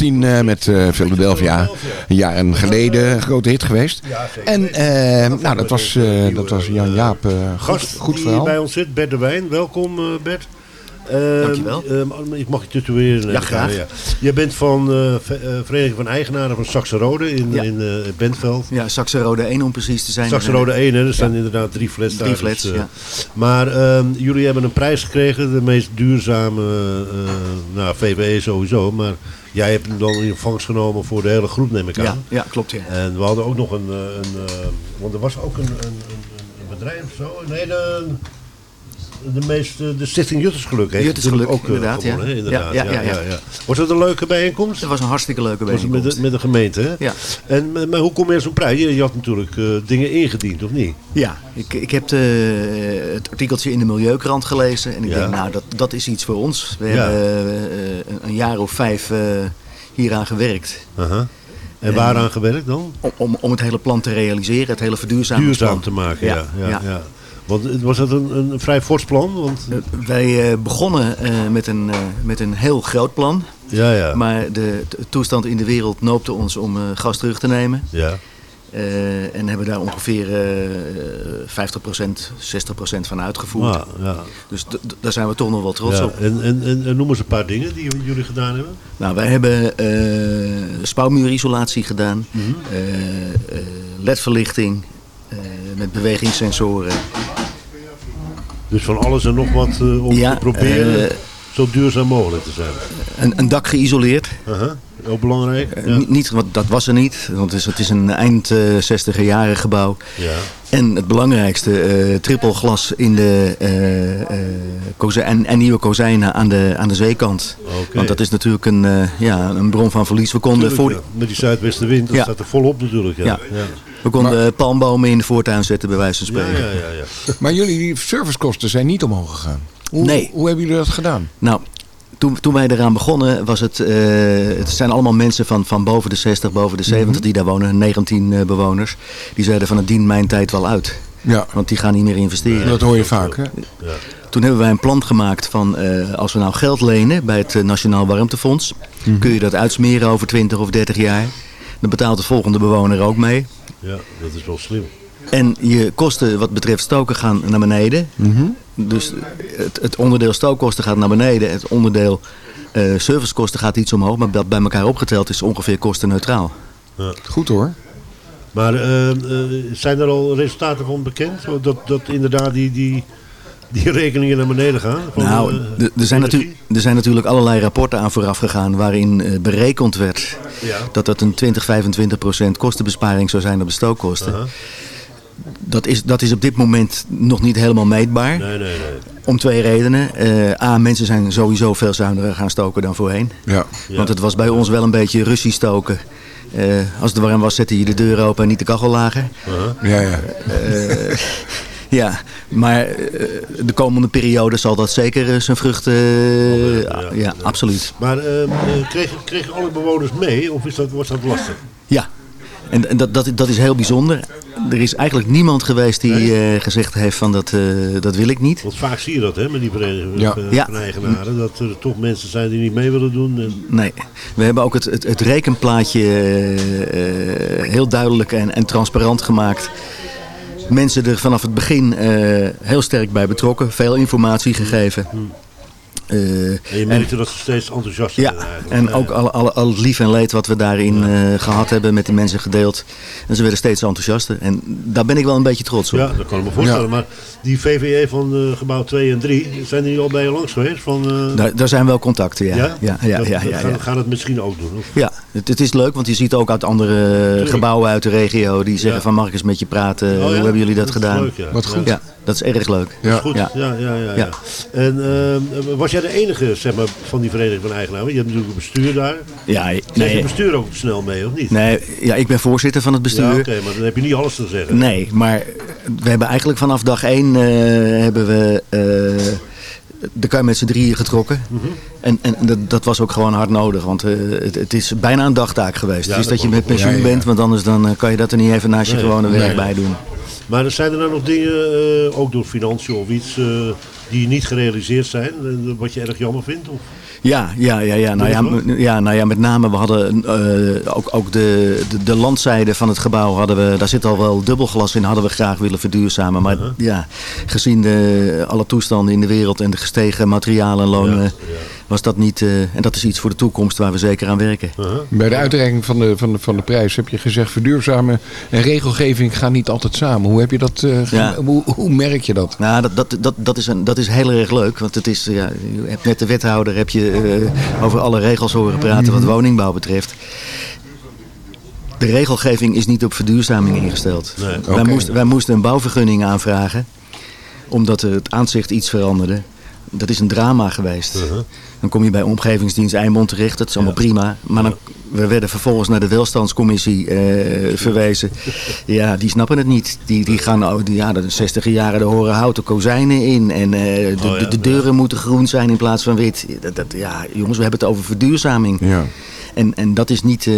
Eh, met eh, Philadelphia. Een jaar geleden een grote hit geweest. En eh, nou, dat was, eh, dat was Jan Jaap. eh, goed, Gast goed die verhaal. bij ons zit, Bert de Wijn. Welkom eh, Bert. Ehm, Dankjewel. ik mag je tutoeren. Ja, graag. Jij bent van eh, Vereniging van Eigenaren van Saxerode in, Ja. in eh, Bentveld. Ja, Saxerode 1 om precies te zijn. Saxerode Eh, 1, hè? er zijn inderdaad drie flats Drie flats, dus, eh, ja. Maar ehm, jullie hebben een prijs gekregen, de meest duurzame, nou VWE sowieso, maar jij hebt hem dan in ontvangst genomen voor de hele groep neem ik aan. Ja, ja, klopt ja. En we hadden ook nog een, een want er was ook een, een, een, een bedrijf of zo, nee de, de, meest, eh, de Stichting Juttersgeluk heeft Juttersgeluk, ook eh, inderdaad, ja. gewonnen, inderdaad. Ja, ja, ja, ja. Was dat een leuke bijeenkomst? Dat was een hartstikke leuke Was het met, bijeenkomst. de, met de gemeente, hè? Ja. En, maar- maar hoe kom je aan zo'n prijs? Je, je had natuurlijk eh, dingen ingediend, of niet? Ja, ik, ik heb de, het artikeltje in de Milieukrant gelezen. En ik denk, nou, dat, dat is iets voor ons. We hebben eh, een, een jaar of vijf eh, hieraan gewerkt. Aha. En En- waaraan gewerkt dan? Om, om, om het hele plan te realiseren, het hele verduurzamingsplan. Duurzaam te maken, ja. ja, ja, ja. Was dat een, een vrij fors plan? Want, Wij eh, begonnen eh, met, een, eh, met een heel groot plan. ja, ja. Maar de toestand in de wereld noopte ons om eh, gas terug te nemen. ja. Eh, en hebben daar ongeveer eh 50%, 60% van uitgevoerd. Ah, ja. Dus daar zijn we toch nog wel trots ja. op. En, en, en, en noem eens een paar dingen die jullie gedaan hebben. Nou, wij hebben eh spouwmuurisolatie gedaan, Mhm. eh, eh, ledverlichting eh, met bewegingssensoren. Dus van alles en nog wat eh, om Ja, te proberen eh, zo duurzaam mogelijk te zijn. Een, een dak geïsoleerd. Aha. Ook belangrijk. Eh, Ja. niet- Niet, want dat was er niet, want het is, het is een eind eh 60er jaren gebouw. ja. En het belangrijkste, eh trippelglas in de, eh, eh, koze- en, en nieuwe kozijnen aan de, aan de zeekant. Want dat is natuurlijk een, eh, ja, een bron van verlies. We konden, Tuurlijk, voor, ja. Met die zuidwestenwind, dat Ja. staat er volop natuurlijk. Ja. Ja. Ja. we konden palmbomen in de voortuin zetten, bij wijze van Ja, spreken. ja, ja, ja. Maar jullie servicekosten zijn niet omhoog gegaan. Hoe, Nee. hoe hebben jullie dat gedaan? Nou, toen, toen wij eraan begonnen, was het, eh, het zijn allemaal mensen van, van boven de 60, boven de 70 die daar wonen, 19 eh, bewoners. Die zeiden van het dient mijn tijd wel uit. Ja, Want die gaan niet meer investeren. dat hoor je vaak. Hè? Toen hebben wij een plan gemaakt van eh, als we nou geld lenen bij het Nationaal Warmtefonds, kun je dat uitsmeren over 20 of 30 jaar. Dan betaalt de volgende bewoner ook mee. Ja, dat is wel slim. En je kosten wat betreft stoken gaan naar beneden. Dus het, het onderdeel stookkosten gaat naar beneden. Het onderdeel eh, servicekosten gaat iets omhoog. Maar dat bij elkaar opgeteld is ongeveer kostenneutraal. Goed hoor. Maar eh, eh, zijn er al resultaten van bekend? Dat, dat inderdaad die, die, die rekeningen naar beneden gaan? Nou, eh, er zijn, er zijn natuurlijk allerlei rapporten aan vooraf gegaan waarin eh, berekend werd Ja. dat dat een 20, 25 procent kostenbesparing zou zijn op de stookkosten. Aha. Dat, is, dat is op dit moment nog niet helemaal meetbaar. Nee, nee, nee. Om twee redenen. Eh, A, mensen zijn sowieso veel zuiniger gaan stoken dan voorheen. Ja. Ja. Want het was bij ons wel een beetje Russisch stoken. Eh, als het warm was, zette je de deur open en niet de kachel lager. Ja, ja. Ja, maar eh, de komende periode zal dat zeker eh, zijn vruchten... eh, ja, ja, ja. absoluut. Maar kregen, kregen alle bewoners mee of is dat, was dat lastig? Ja, en, en dat, dat, dat is heel bijzonder. Er is eigenlijk niemand geweest die gezegd heeft van dat, dat wil ik niet. Want vaak zie je dat hè, met die verenigingen Ja. Ja. van eigenaren. Dat er toch mensen zijn die niet mee willen doen. En, Nee, we hebben ook het, het, het rekenplaatje heel duidelijk en, en transparant gemaakt. Mensen er vanaf het begin eh, heel sterk bij betrokken, veel informatie gegeven. Eh, en je merkte dat ze steeds enthousiaster ja, en Ja, ook al, al, al het lief en leed wat we daarin eh, gehad hebben met de mensen gedeeld. En ze werden steeds enthousiaster. En daar ben ik wel een beetje trots op. Ja, dat kan ik me voorstellen. Maar die VVE van eh, gebouw 2 en 3, zijn die al bij je langs geweest? Van, eh, Daar, daar zijn wel contacten, ja. ja? Ja, ja, ja, ja, gaan, ja. gaan het misschien ook doen. Of? Ja, Het, het is leuk, want je ziet ook uit andere gebouwen uit de regio die zeggen Ja. van mag ik eens met je praten, Oh ja? hoe hebben jullie dat, Dat is gedaan? leuk, ja. Wat goed. Dat is erg leuk. Ja. Goed, ja, Ja. ja, ja. ja, Ja. En ehm, was jij de enige zeg maar, van die vereniging van eigenaren? Je hebt natuurlijk een bestuur daar. Ja, Zet je nee, bestuur ook snel mee, of niet? nee, ja, ik ben voorzitter van het bestuur. Ja, oké, maar dan heb je niet alles te zeggen. Nee, maar we hebben eigenlijk vanaf dag één eh, hebben we eh, de kar met z'n drieën getrokken. Mhm. En, en dat, dat was ook gewoon hard nodig, want eh, het, het is bijna een dagtaak geweest. Ja, dus dat dat je kan met pensioen Ja, ja. bent, want anders dan, kan je dat er niet even naast je Nee, gewone werk nee. bij doen. Maar zijn er nou nog dingen, eh, ook door financiën of iets, eh, die niet gerealiseerd zijn? eh, wat je erg jammer vindt? Of? Ja, ja, ja, ja. Nou, ja, ja, nou ja, met name we hadden eh, ook, ook de, de, de landzijde van het gebouw, hadden we, daar zit al wel dubbelglas in, hadden we graag willen verduurzamen. Maar ja, gezien de, alle toestanden in de wereld en de gestegen materialen en lonen, was dat niet, eh, en dat is iets voor de toekomst waar we zeker aan werken. Bij de uitreiking van de, van, de, van de prijs heb je gezegd verduurzamen en regelgeving gaan niet altijd samen. Hoe heb je dat, eh, Ja. hoe, hoe merk je dat? Nou, dat, dat, dat, dat, is een, dat is heel erg leuk. Want het is, ja, je hebt net de wethouder heb je, eh, over alle regels horen praten wat woningbouw betreft. De regelgeving is niet op verduurzaming ingesteld. Nee. Wij, Oké. moesten, wij moesten een bouwvergunning aanvragen. Omdat het aanzicht iets veranderde. Dat is een drama geweest. Dan kom je bij omgevingsdienst Eimond terecht. Dat is allemaal prima. Maar dan, we werden vervolgens naar de welstandscommissie eh, verwezen. Ja, die snappen het niet. Die, die gaan, oh, die, ja, de 60 jaren, er horen houten kozijnen in. En eh, de, Oh ja, de, de deuren moeten groen zijn in plaats van wit. Dat, dat, ja, jongens, we hebben het over verduurzaming. Ja. En, en dat is niet, eh,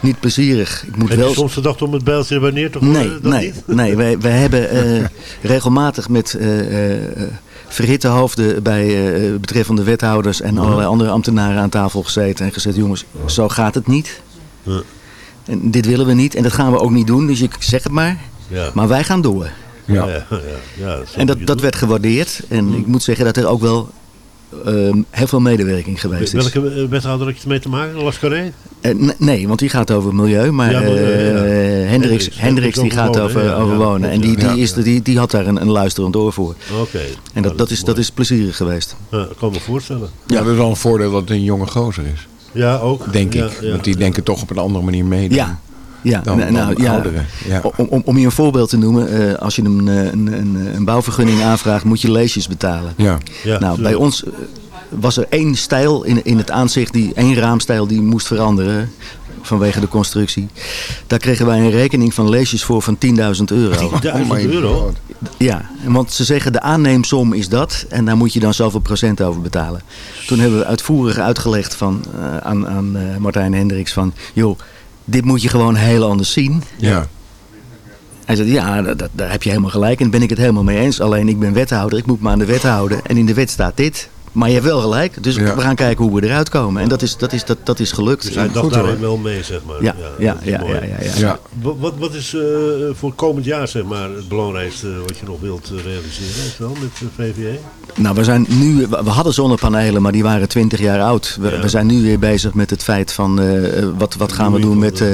niet plezierig. Ik moet Heb wel... soms gedacht om het bijltje erbij neer te gooien? Nee, nee, niet? nee. Wij, wij hebben regelmatig met verhitte hoofden bij eh, betreffende wethouders en allerlei andere ambtenaren aan tafel gezeten en gezegd, jongens, zo gaat het niet. Ja. En dit willen we niet en dat gaan we ook niet doen, dus ik zeg het maar. Ja. Maar wij gaan door. Ja. Ja, ja, ja, dat En dat, dat werd gewaardeerd. En ik moet zeggen dat er ook wel ehm, heel veel medewerking geweest is. Welke eh, wethouder had je ermee te maken? Lascaré? Eh, n- nee, want die gaat over milieu. Maar Ja, eh, ja. Hendricks, Hendricks, Hendricks die gaat over, ja, over ja, wonen. En die, ja. die, is, die, die had daar een, een luisterend oor voor. Oké. En dat, dat, is, dat is plezierig geweest. Ja, dat kan ik me voorstellen. Ja, dat is wel een voordeel dat het een jonge gozer is. Ja, ook. Denk Ja, ik. ja. Want die denken toch op een andere manier mee. dan- Ja, ja. Dan, nou, nou, dan ja. ouderen. Ja. Om, om, om je een voorbeeld te noemen, eh, als je een, eh, een, een, een bouwvergunning aanvraagt, moet je leesjes betalen. Ja. Ja, nou, bij ons eh, was er één stijl in, in het aanzicht, die, één raamstijl die moest veranderen vanwege de constructie. Daar kregen wij een rekening van leesjes voor van 10.000 euro. 10.000 Oh my euro? Ja, en want ze zeggen de aanneemsom is dat en daar moet je dan zoveel procent over betalen. Toen hebben we uitvoerig uitgelegd van, eh, aan, aan eh, Martijn Hendricks van, joh, dit moet je gewoon heel anders zien. Ja. Hij zei, ja, dat, daar heb je helemaal gelijk en daar ben ik het helemaal mee eens. Alleen ik ben wethouder, ik moet me aan de wet houden en in de wet staat dit. Maar je hebt wel gelijk, dus Ja. we gaan kijken hoe we eruit komen. En dat is, dat is, dat, dat is gelukt. Dus hij dacht daarin wel mee, zeg maar. Ja, ja, dat ja, ja, ja, ja. Ja. Wat, wat, is eh, voor komend jaar zeg maar, het belangrijkste wat je nog wilt eh, realiseren? Wel met de VVE? Nou, we zijn nu, we hadden zonnepanelen, maar die waren 20 jaar oud. We, Ja. we zijn nu weer bezig met het feit van eh, wat, wat gaan we doen met, eh,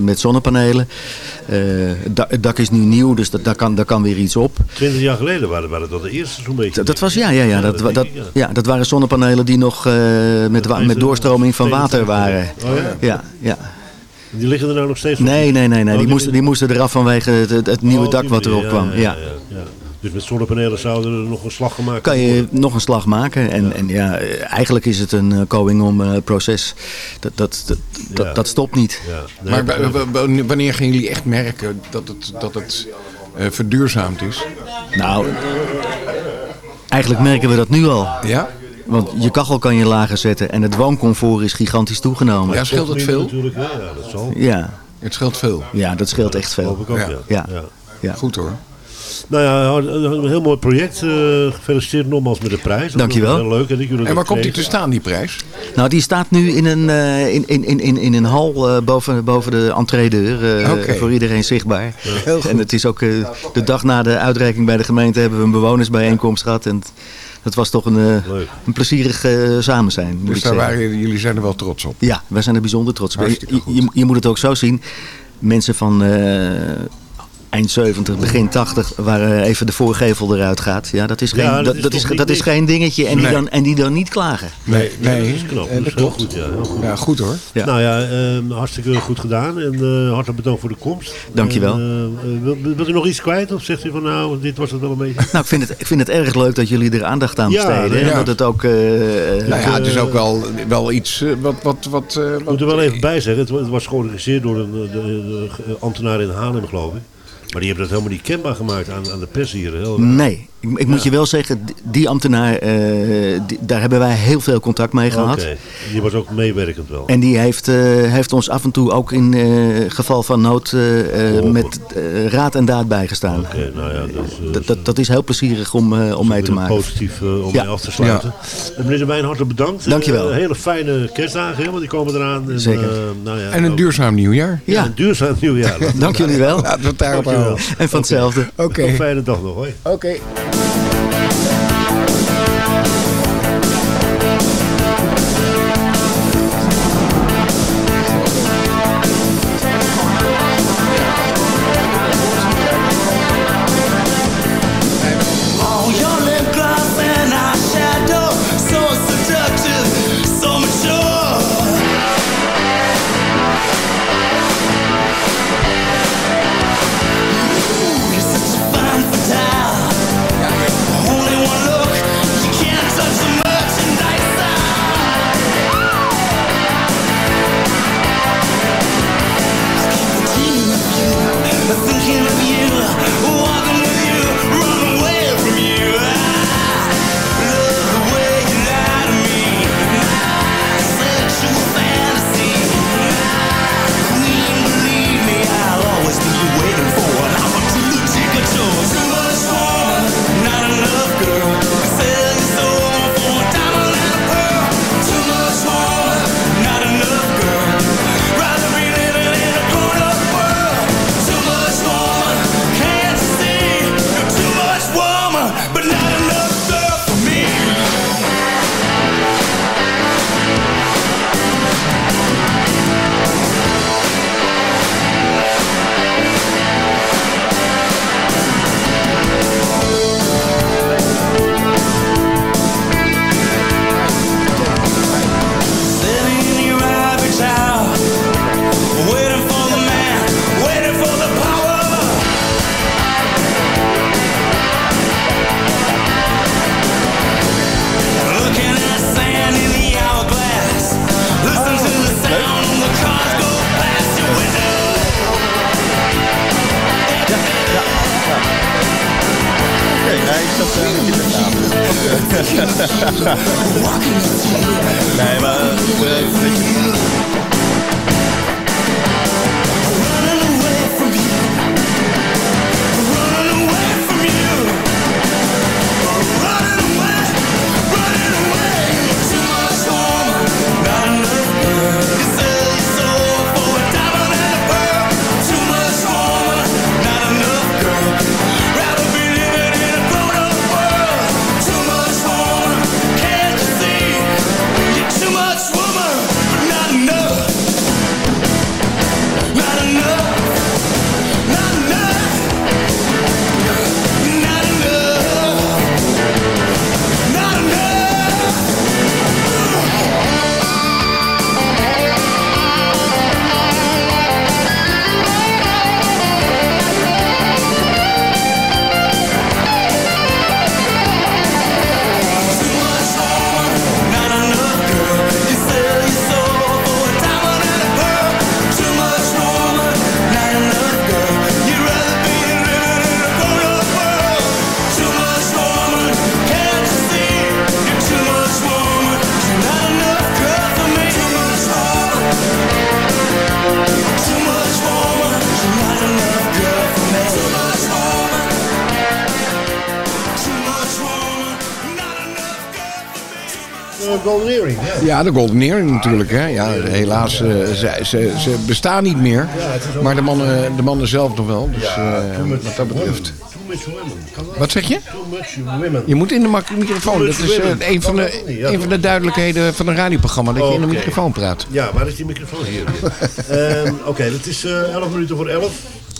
met zonnepanelen. Eh, het, dak, het dak is nu nieuw, dus dat, daar, kan, daar kan weer iets op. Twintig jaar geleden waren, waren dat de eerste zo'n beetje. Dat, dat was, ja, ja, ja, dat, dat, ik, ja. ja, dat waren zonnepanelen die nog eh, met, met doorstroming van water waren. Oh ja? Ja, ja. Die liggen er nou nog steeds op? Nee, nee, nee, nee. Oh, die, moesten, die moesten eraf vanwege het, het, het nieuwe Oh, dak wat erop kwam. Ja. ja, ja. Dus met zonnepanelen zouden er nog een slag gemaakt Kan worden? je nog een slag maken. En ja, en ja eh, eigenlijk is het een going om eh, proces. Dat, dat, dat, dat, Ja. dat stopt niet. Ja. Nee, Maar wa- wa- wa- wanneer gaan jullie echt merken dat het, dat het eh, verduurzaamd is? Nou, eigenlijk merken we dat nu al. Ja? Want je kachel kan je lager zetten en het wooncomfort is gigantisch toegenomen. Ja, scheelt het veel? Natuurlijk, ja, dat zal. Ja, Het scheelt veel. ja dat scheelt echt veel. Ja. ja. Ja. Goed hoor. Nou ja, een heel mooi project. eh, gefeliciteerd nogmaals met de prijs. Dankjewel. Heel leuk. dat ik jullie En waar komt die te staan, die prijs? Nou, die staat nu in een, eh, in, in, in, in, in een hal eh, boven, boven de entreedeur. eh, Oké. Voor iedereen zichtbaar. Heel goed. En het is ook eh, de dag na de uitreiking bij de gemeente hebben we een bewonersbijeenkomst gehad. En dat was toch een, eh, een plezierig samen zijn. Moet Dus daar waren, jullie zijn er wel trots op. Ja, wij zijn er bijzonder trots op. Je, je, je moet het ook zo zien. Mensen van eh, eind 70, begin 80, waar eh, even de voorgevel eruit gaat. Ja, dat is geen, Ja, dat dat, is dat, is, niet dat is niks. geen dingetje en die, dan, en die dan niet klagen. Nee, nee. dat is knap. Dat is heel goed, ja. Heel goed. Ja, goed hoor. Ja. Nou ja, eh, hartstikke goed gedaan. En eh, hartelijk bedankt voor de komst. Dankjewel. En, eh, wil, wilt u nog iets kwijt? Of zegt u van nou, dit was het wel een beetje? Nou, ik vind, het, ik vind het erg leuk dat jullie er aandacht aan besteden. ja. En dat het ook... eh, Nou ja, het is ook wel, wel iets wat... wat, wat, eh, Ik moet er wel even bij zeggen, het, wa- het was georganiseerd door een de, de, de ambtenaar in Haarlem, geloof ik. Maar die hebben dat helemaal niet kenbaar gemaakt aan, de pers hier. Heel, Nee, ik, ik moet je wel zeggen, die- ambtenaar, eh, die- daar hebben wij heel veel contact mee gehad. Oké, die was ook meewerkend wel. En die heeft, eh, heeft ons af en toe ook in eh, geval van nood eh, eh, met raad en daad bijgestaan. Oké, nou ja, dat is, eh, Dat, dat, dat is heel plezierig om, eh, om mee te maken. positief eh, om Ja. mee af te sluiten. Eh, meneer De Wijn, hartelijk bedankt. Dankjewel. Hele fijne kerstdagen, want die komen eraan. En, Zeker. eh, nou ja, En een ook- duurzaam nieuwjaar. Ja, Ja. een duurzaam nieuwjaar. Dank jullie wel. Laten we het daarop houden. En van hetzelfde. Oké. Een fijne dag nog, hoi. Oké. Oh, Eh, Golden Earring, ja. Ja, de Golden Earring natuurlijk. Hè. Ja, helaas, eh, ze, ze, ze bestaan niet meer. Maar de mannen, de mannen zelf nog wel. Dus eh, wat dat betreft. Wat zeg je? Je moet in de microfoon. Dat is een, van de, een van de duidelijkheden van een radioprogramma. Dat je in de microfoon praat. Ja, waar is die microfoon hier? Ehm, Oké, het is eh 11 minuten voor 11.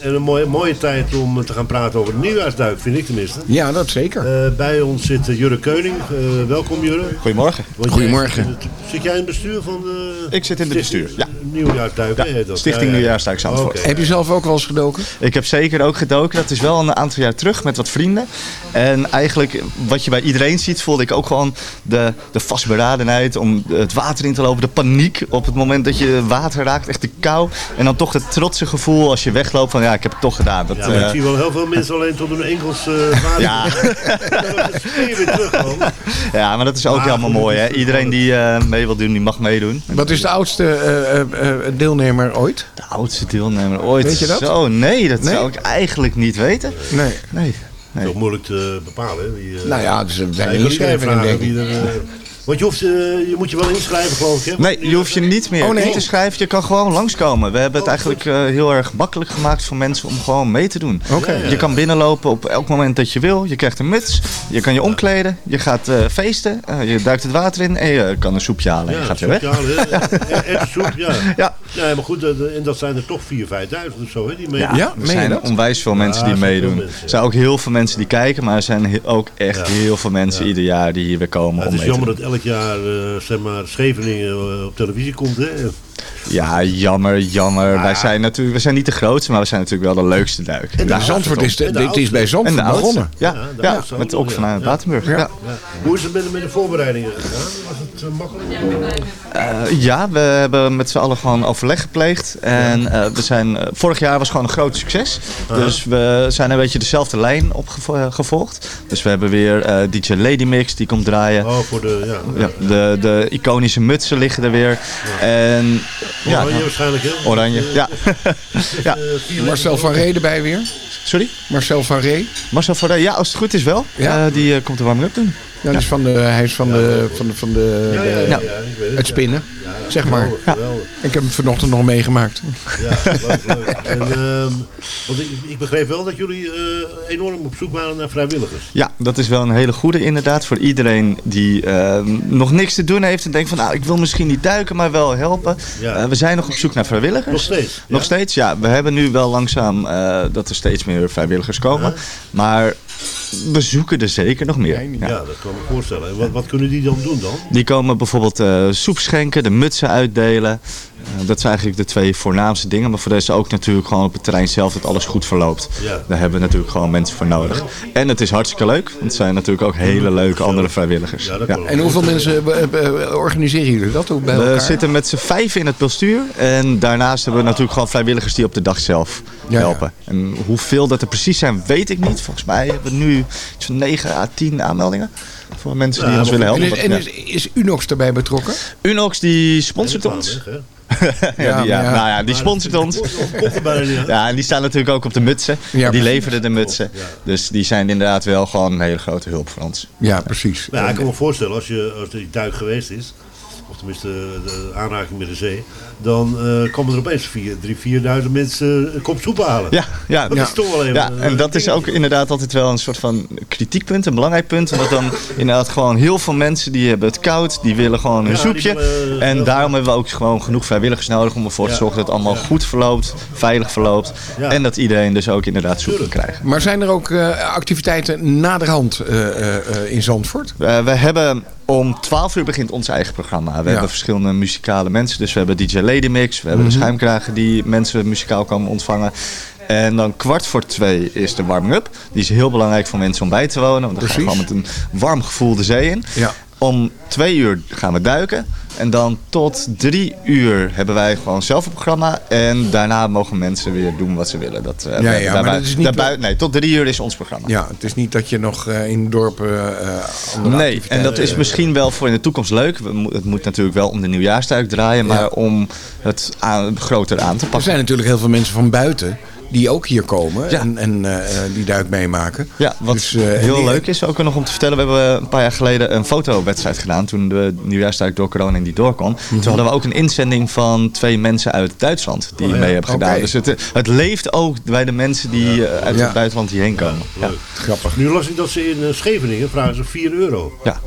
En een mooie, mooie tijd om te gaan praten over de nieuwjaarsduik, vind ik tenminste. Ja, dat zeker. Eh, bij ons zit eh, Jurre Keuning. Eh, welkom Jurre. Goedemorgen. Want jij- Goedemorgen. Zit jij in het bestuur van de... Ik zit in het Stichting bestuur, ja. Nieuwjaarsduik, Ja, hè, dat? Stichting Ja, ja. Nieuwjaarsduik Zandvoort. Heb je zelf ook wel eens gedoken? Ik heb zeker ook gedoken. Dat is wel een aantal jaar terug met wat vrienden. En eigenlijk wat je bij iedereen ziet, voelde ik ook gewoon de, de vastberadenheid om het water in te lopen. De paniek op het moment dat je water raakt, echt de kou. En dan toch het trotse gevoel als je wegloopt van ja, ik heb het toch gedaan. Dat, Ja, maar ik eh, zie wel heel veel mensen alleen tot hun enkels eh water. Ja. Dan is het weer terugkomen. ja, maar dat is ook Maar helemaal mooi. Hè? Iedereen die eh, mee wil doen, die mag meedoen. Wat is de oudste eh, eh, eh, deelnemer ooit? De oudste deelnemer ooit. Weet je dat? Zo, nee, dat Nee? zou ik eigenlijk niet weten. Nee. Nee. Ook moeilijk te bepalen. Hè? Wie, eh, Nou ja, dus ja, zijn inschrijvingen, vragen denk ik. wie er, want je, hoeft, eh, je moet je wel inschrijven, geloof ik. Hè? Nee, je hoeft je niet meer Oh, nee. in te schrijven. Je kan gewoon langskomen. We hebben het eigenlijk eh, heel erg makkelijk gemaakt voor mensen om gewoon mee te doen. Oké. Je kan binnenlopen op elk moment dat je wil. Je krijgt een muts. Je kan je omkleden. Je gaat eh, feesten. Eh, je duikt het water in en je kan een soepje halen. en je gaat weer weg. ja, ja, echt soep, ja. Ja. Nee, maar goed, dat- en dat zijn er toch 4.000, 5.000 of zo, hè, die mee. Ja, Ja, er zijn onwijs veel mensen die meedoen. mensen. Er zijn ook heel veel mensen die kijken, maar er zijn ook echt Ja. heel veel mensen ieder jaar die hier weer komen Ja, om mee te doen. Elk jaar eh, zeg maar, Scheveningen eh, op televisie komt. Hè? Ja, jammer, jammer. Wij, zijn natuurlijk, we zijn niet de grootste, maar we zijn natuurlijk wel de leukste duik. En Ja. Zandvoort is, de, En de dit is bij En Zandvoort begonnen. Ja, Ja, de ja, met ook vanuit ja. Waterburg. Ja. Ja. Ja. Hoe is het met, met de voorbereidingen gegaan? Was het uh, makkelijk? Eh, ja, we hebben met z'n allen gewoon overleg gepleegd. En eh, we zijn, eh, vorig jaar was gewoon een groot succes. Dus we zijn een beetje dezelfde lijn opgevolgd. Dus we hebben weer eh, DJ Lady Mix die komt draaien. Oh, voor de, ja. Ja, de, de iconische mutsen liggen er weer. En ja, Oranje waarschijnlijk, hè? oranje. Ja. ja. Eh, vier Marcel van Ree erbij weer. Sorry? Marcel van Ree. Marcel van Rij, ja, als het goed is wel. Ja. Eh, die eh, komt de warming-up doen. Ja, dus van de, hij is van de, van de, van de, Ja, ja, de- ja, Ja. ja, ik weet het. het spinnen, zeg maar. Geweldig, geweldig. Ik heb hem vanochtend nog meegemaakt. Ja, leuk, leuk. En, ehm, want ik, ik begreep wel dat jullie eh, enorm op zoek waren naar vrijwilligers. Ja, dat is wel een hele goede inderdaad. Voor iedereen die eh, nog niks te doen heeft en denkt van nou, ik wil misschien niet duiken, maar wel helpen. Ja. Eh, we zijn nog op zoek naar vrijwilligers. Nog steeds? Nog steeds, ja. We hebben nu wel langzaam eh, dat er steeds meer vrijwilligers komen. Maar we zoeken er zeker nog meer. Ja, Ja. dat kan ik me voorstellen. En Wat, wat kunnen die dan doen dan? Die komen bijvoorbeeld eh, soep schenken, de mutsen uitdelen. Eh, dat zijn eigenlijk de twee voornaamste dingen. Maar voor deze ook natuurlijk gewoon op het terrein zelf dat alles goed verloopt. Ja. Daar hebben we natuurlijk gewoon mensen voor nodig. En het is hartstikke leuk. Want het zijn natuurlijk ook hele leuke andere vrijwilligers. Ja, En hoeveel mensen eh, eh, organiseren jullie dat ook bij We elkaar? zitten met z'n vijf in het bestuur. En daarnaast hebben we natuurlijk gewoon vrijwilligers die op de dag zelf helpen. En hoeveel dat er precies zijn, weet ik niet. Volgens mij hebben we nu iets van 9 à 10 aanmeldingen. Voor mensen die Ja, ons willen En, helpen. is, en is, is Unox erbij betrokken? Unox die sponsort ons. Ja, die, ja. Nou ja, die sponsort ons. Ja, en die staan natuurlijk ook op de mutsen. Ja, die leveren de mutsen. Dus die zijn inderdaad wel gewoon een hele grote hulp voor ons. Ja, precies. Nou, ja, ik kan me voorstellen, als, je, als die duik geweest is, of tenminste de aanraking met de zee, dan eh, komen er opeens 3.000, 4.000 mensen een kop soep halen. Ja, ja, Dat ja. is toch wel even Ja, en dat is ook inderdaad altijd wel een soort van kritiekpunt, een belangrijk punt. Omdat dan inderdaad gewoon heel veel mensen die hebben het koud, die willen gewoon een Ja, soepje. willen, en eh, daarom hebben we ook gewoon genoeg vrijwilligers nodig om ervoor te zorgen dat het allemaal goed verloopt, veilig verloopt. Ja. En dat iedereen dus ook inderdaad soep kan krijgen. Maar zijn er ook eh, activiteiten naderhand eh, eh, eh, in Zandvoort? Eh, we hebben om 12 uur begint ons eigen programma. We hebben verschillende muzikale mensen. Dus we hebben DJ Lady Mix, we hebben Mhm. de schuimkragen die mensen muzikaal komen ontvangen. En dan kwart voor twee is de warming-up. Die is heel belangrijk voor mensen om bij te wonen. Want dan gaan we Precies. gewoon met een warm gevoel de zee in. Ja. Om twee uur gaan we duiken. En dan tot drie uur hebben wij gewoon zelf een programma. En daarna mogen mensen weer doen wat ze willen. Dat, eh, Ja, daarbij- dat is niet daarbij- nee, tot drie uur is ons programma. Ja, het is niet dat je nog eh, in het dorp eh, Nee, en dat is misschien wel voor in de toekomst leuk. Het moet natuurlijk wel om de nieuwjaarstuik draaien, maar Ja. om het aan, groter aan te Er pakken. zijn natuurlijk heel veel mensen van buiten die ook hier komen Ja. en, en eh, eh, die duik meemaken. Ja, wat Dus, eh, en heel die- leuk is ook nog om te vertellen. We hebben een paar jaar geleden een fotowedstrijd gedaan. Toen de nieuwjaarstuik door corona niet door kon. Mhm. Toen hadden we ook een inzending van twee mensen uit Duitsland die Oh ja, mee hebben gedaan. Dus het, het leeft ook bij de mensen die uit Ja. het buitenland hierheen komen. Ja. Leuk. Nu las ik dat ze in Scheveningen vragen ze 4 euro. Ja.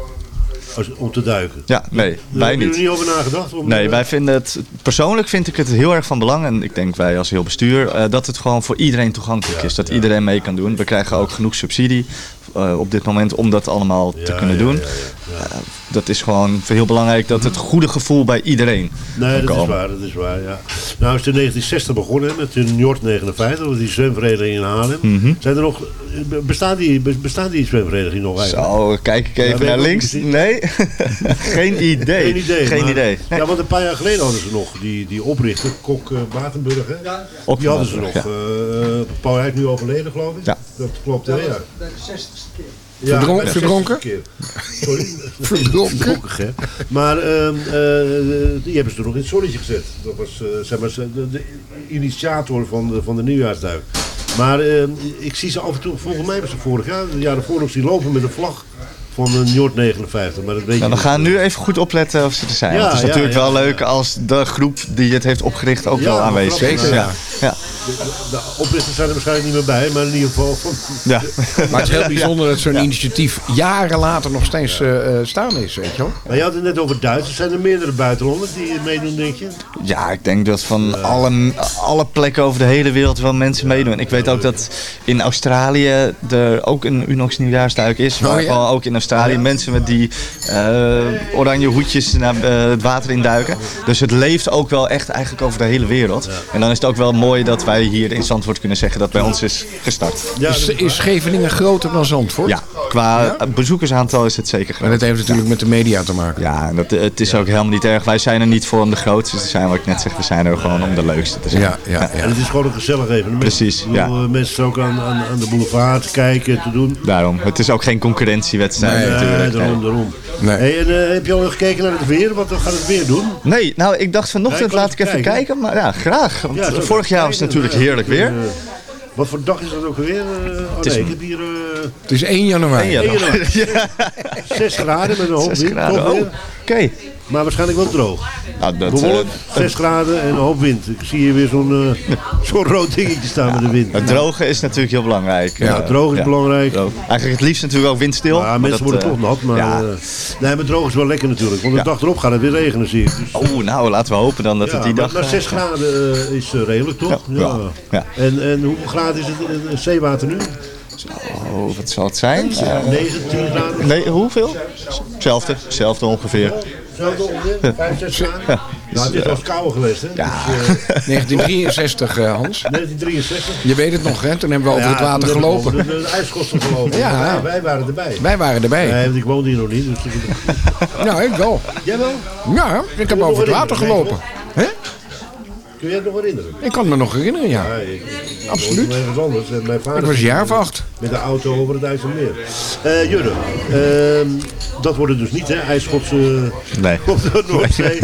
Als, om te duiken. Ja, nee, Daar wij hebben niet. jullie niet over nagedacht? Om, Nee, eh, wij vinden het, persoonlijk vind ik het heel erg van belang, en ik denk wij als heel bestuur, eh, dat het gewoon voor iedereen toegankelijk is. Dat iedereen mee kan doen. We krijgen ook genoeg subsidie eh, op dit moment om dat allemaal te kunnen ja, doen. ja, ja, ja. Eh, dat is gewoon heel belangrijk dat het goede gevoel bij iedereen Nee, dat is waar, dat is waar, ja. Nou is het in 1960 begonnen met de Njord 59, dat was die zwemvereniging in Haarlem. Mhm. Zijn er nog, bestaan die, bestaan die zwemvereniging nog eigenlijk? Zo, kijk ik even naar links. Nee, geen idee. Geen idee. Geen maar- idee. Ja, want een paar jaar geleden hadden ze nog die, die oprichter, Kok uh, Batenburg, hè? Die hadden ze nog. Uh, Paul is nu overleden, geloof ik. Ja. Dat klopt, hè? Ja. Bij de 60ste keer. Ja, Verdronken- bij de verdronken? 60ste keer. Sorry? Verdronken? Verdronken, hè? Maar ehm, eh, die hebben ze toen nog in het zonnetje gezet. Dat was eh, zeg maar, de, de initiator van de, van de nieuwjaarsduik. Maar ehm, ik zie ze af en toe, volgens mij was het vorig jaar, de jaren voor nog, lopen met een vlag van een Njord 59. Maar dat weet Nou, je we gaan nu even goed opletten of ze er zijn. Ja, het is ja, natuurlijk ja, wel ja. leuk als de groep die het heeft opgericht ook Ja, wel aanwezig is. Ja. Ja. De oprichters zijn er waarschijnlijk niet meer bij, maar in ieder geval. Ja. Maar het is heel bijzonder dat zo'n initiatief jaren later nog steeds eh, eh, staan is, weet je wel. Maar je had het net over Duitsers. Zijn er meerdere buitenlanders die meedoen, denk je? Ja, ik denk dat van alle, alle plekken over de hele wereld wel mensen meedoen. Ik weet ook dat in Australië er ook een Unox nieuwjaarsduik is. Maar Oh, ook in Australië mensen met die eh, oranje hoedjes naar eh, het water induiken. Dus het leeft ook wel echt eigenlijk over de hele wereld. En dan is het ook wel mooi dat wij hier in Zandvoort kunnen zeggen dat bij ons is gestart. is, is Scheveningen groter dan Zandvoort? Ja, qua bezoekersaantal is het zeker groot. En dat heeft natuurlijk met de media te maken. Ja, en dat, het is ook helemaal niet erg. Wij zijn er niet voor om de grootste te zijn, wat ik net zeg. We zijn er gewoon om de leukste te zijn. Ja, ja, En het is gewoon een gezellig evenement. Precies, ja. eh, Mensen ook aan, aan, aan de boulevard kijken, te doen. Daarom. Het is ook geen concurrentiewedstrijd Nee, daarom, daarom. Nee. Hey, en, eh, heb je al gekeken naar het weer? Wat gaat het weer doen? Nee, nou ik dacht vanochtend laat ik even kijken. kijken. Maar ja, graag. Want Ja, vorig jaar was het natuurlijk heerlijk weer. eh, wat voor dag is dat ook weer? Eh, oh is nee, een- ik heb hier Het is 1 januari. Ja, 1 januari. 6 graden met een hoop 6 wind. graden. Oh, oké. Maar waarschijnlijk wel droog. Nou, dat, Bewolkt, eh, 6 graden en een hoop wind. Ik zie hier weer zo'n zo'n rood dingetje staan met de wind. het droge is natuurlijk heel belangrijk. Ja, Eh, droog is belangrijk. droog. Eigenlijk het liefst natuurlijk ook windstil. Ja, maar mensen dat, worden toch nat, maar, ja. eh, nee, maar droog is wel lekker natuurlijk. Want de Ja. dag erop gaat het weer regenen, zie ik. Dus, Oh, nou laten we hopen dan dat ja, het die dag... maar eh, 6 graden is redelijk, toch? Ja, ja, ja. En, en hoeveel graden is het in het zeewater nu? Oh, wat zal het zijn? Eh, 9, 10 graden? nee, hoeveel? Hetzelfde. Hetzelfde ongeveer. Hetzelfde ongeveer? 5, 6 graden? Ja. Nou, het is wel kouder geweest, hè? Ja. Dus, eh, 1963, eh, Hans. 1963. Je weet het nog, hè? Toen hebben we over Ja, het water toen hebben we gelopen. over De, de, de ijskosten gelopen. Ja. Wij waren erbij. Wij waren erbij. Nee, want ik woonde hier nog niet. Dus Ja, ik wel. Jij wel? Ja, ik heb over het water gelopen. Hè? Kun je het nog herinneren? Ik kan me nog herinneren, ja. Ja, ik, ik Absoluut. woonde Ergens anders. Mijn vader Ik was een jaar of acht. Met de auto over het IJsselmeer. Eh Jurre, ehm, dat wordt het dus niet, hè? IJsschotse Nee. Noordzee.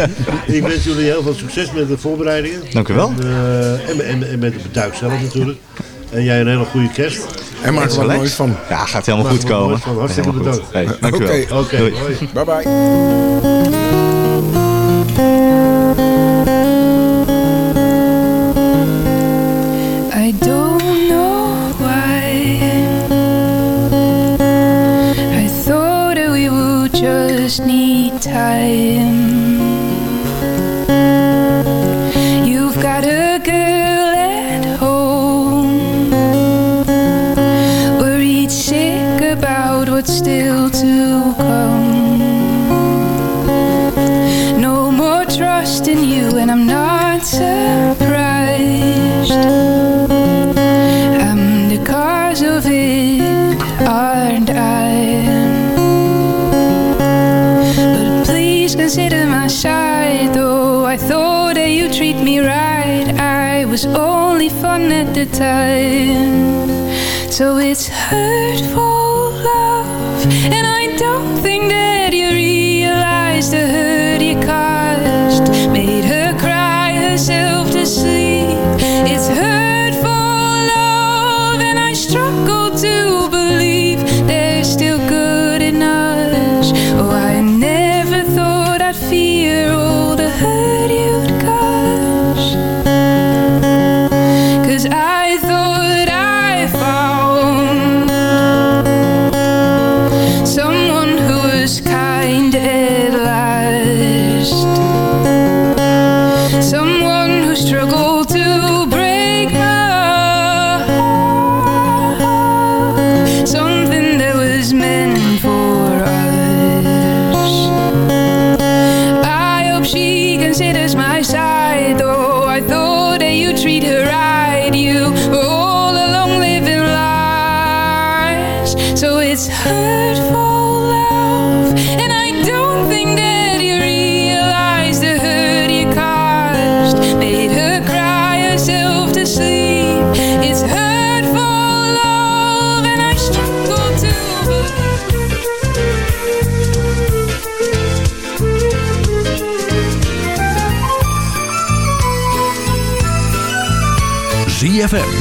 Ik wens jullie heel veel succes met de voorbereidingen. Dank u wel. En, eh, en, en, en met het beduik zelf natuurlijk. En jij een hele goede kerst. En maak er moois van. Ja, gaat helemaal Maak goed er komen. van. Hartstikke bedankt. Hey, dank u wel. Oké. Bye bye. In you, and I'm not surprised. I'm the cause of it, aren't I? But please consider my side, though I thought that you treat me right. I was only fun at the time, so it's hurtful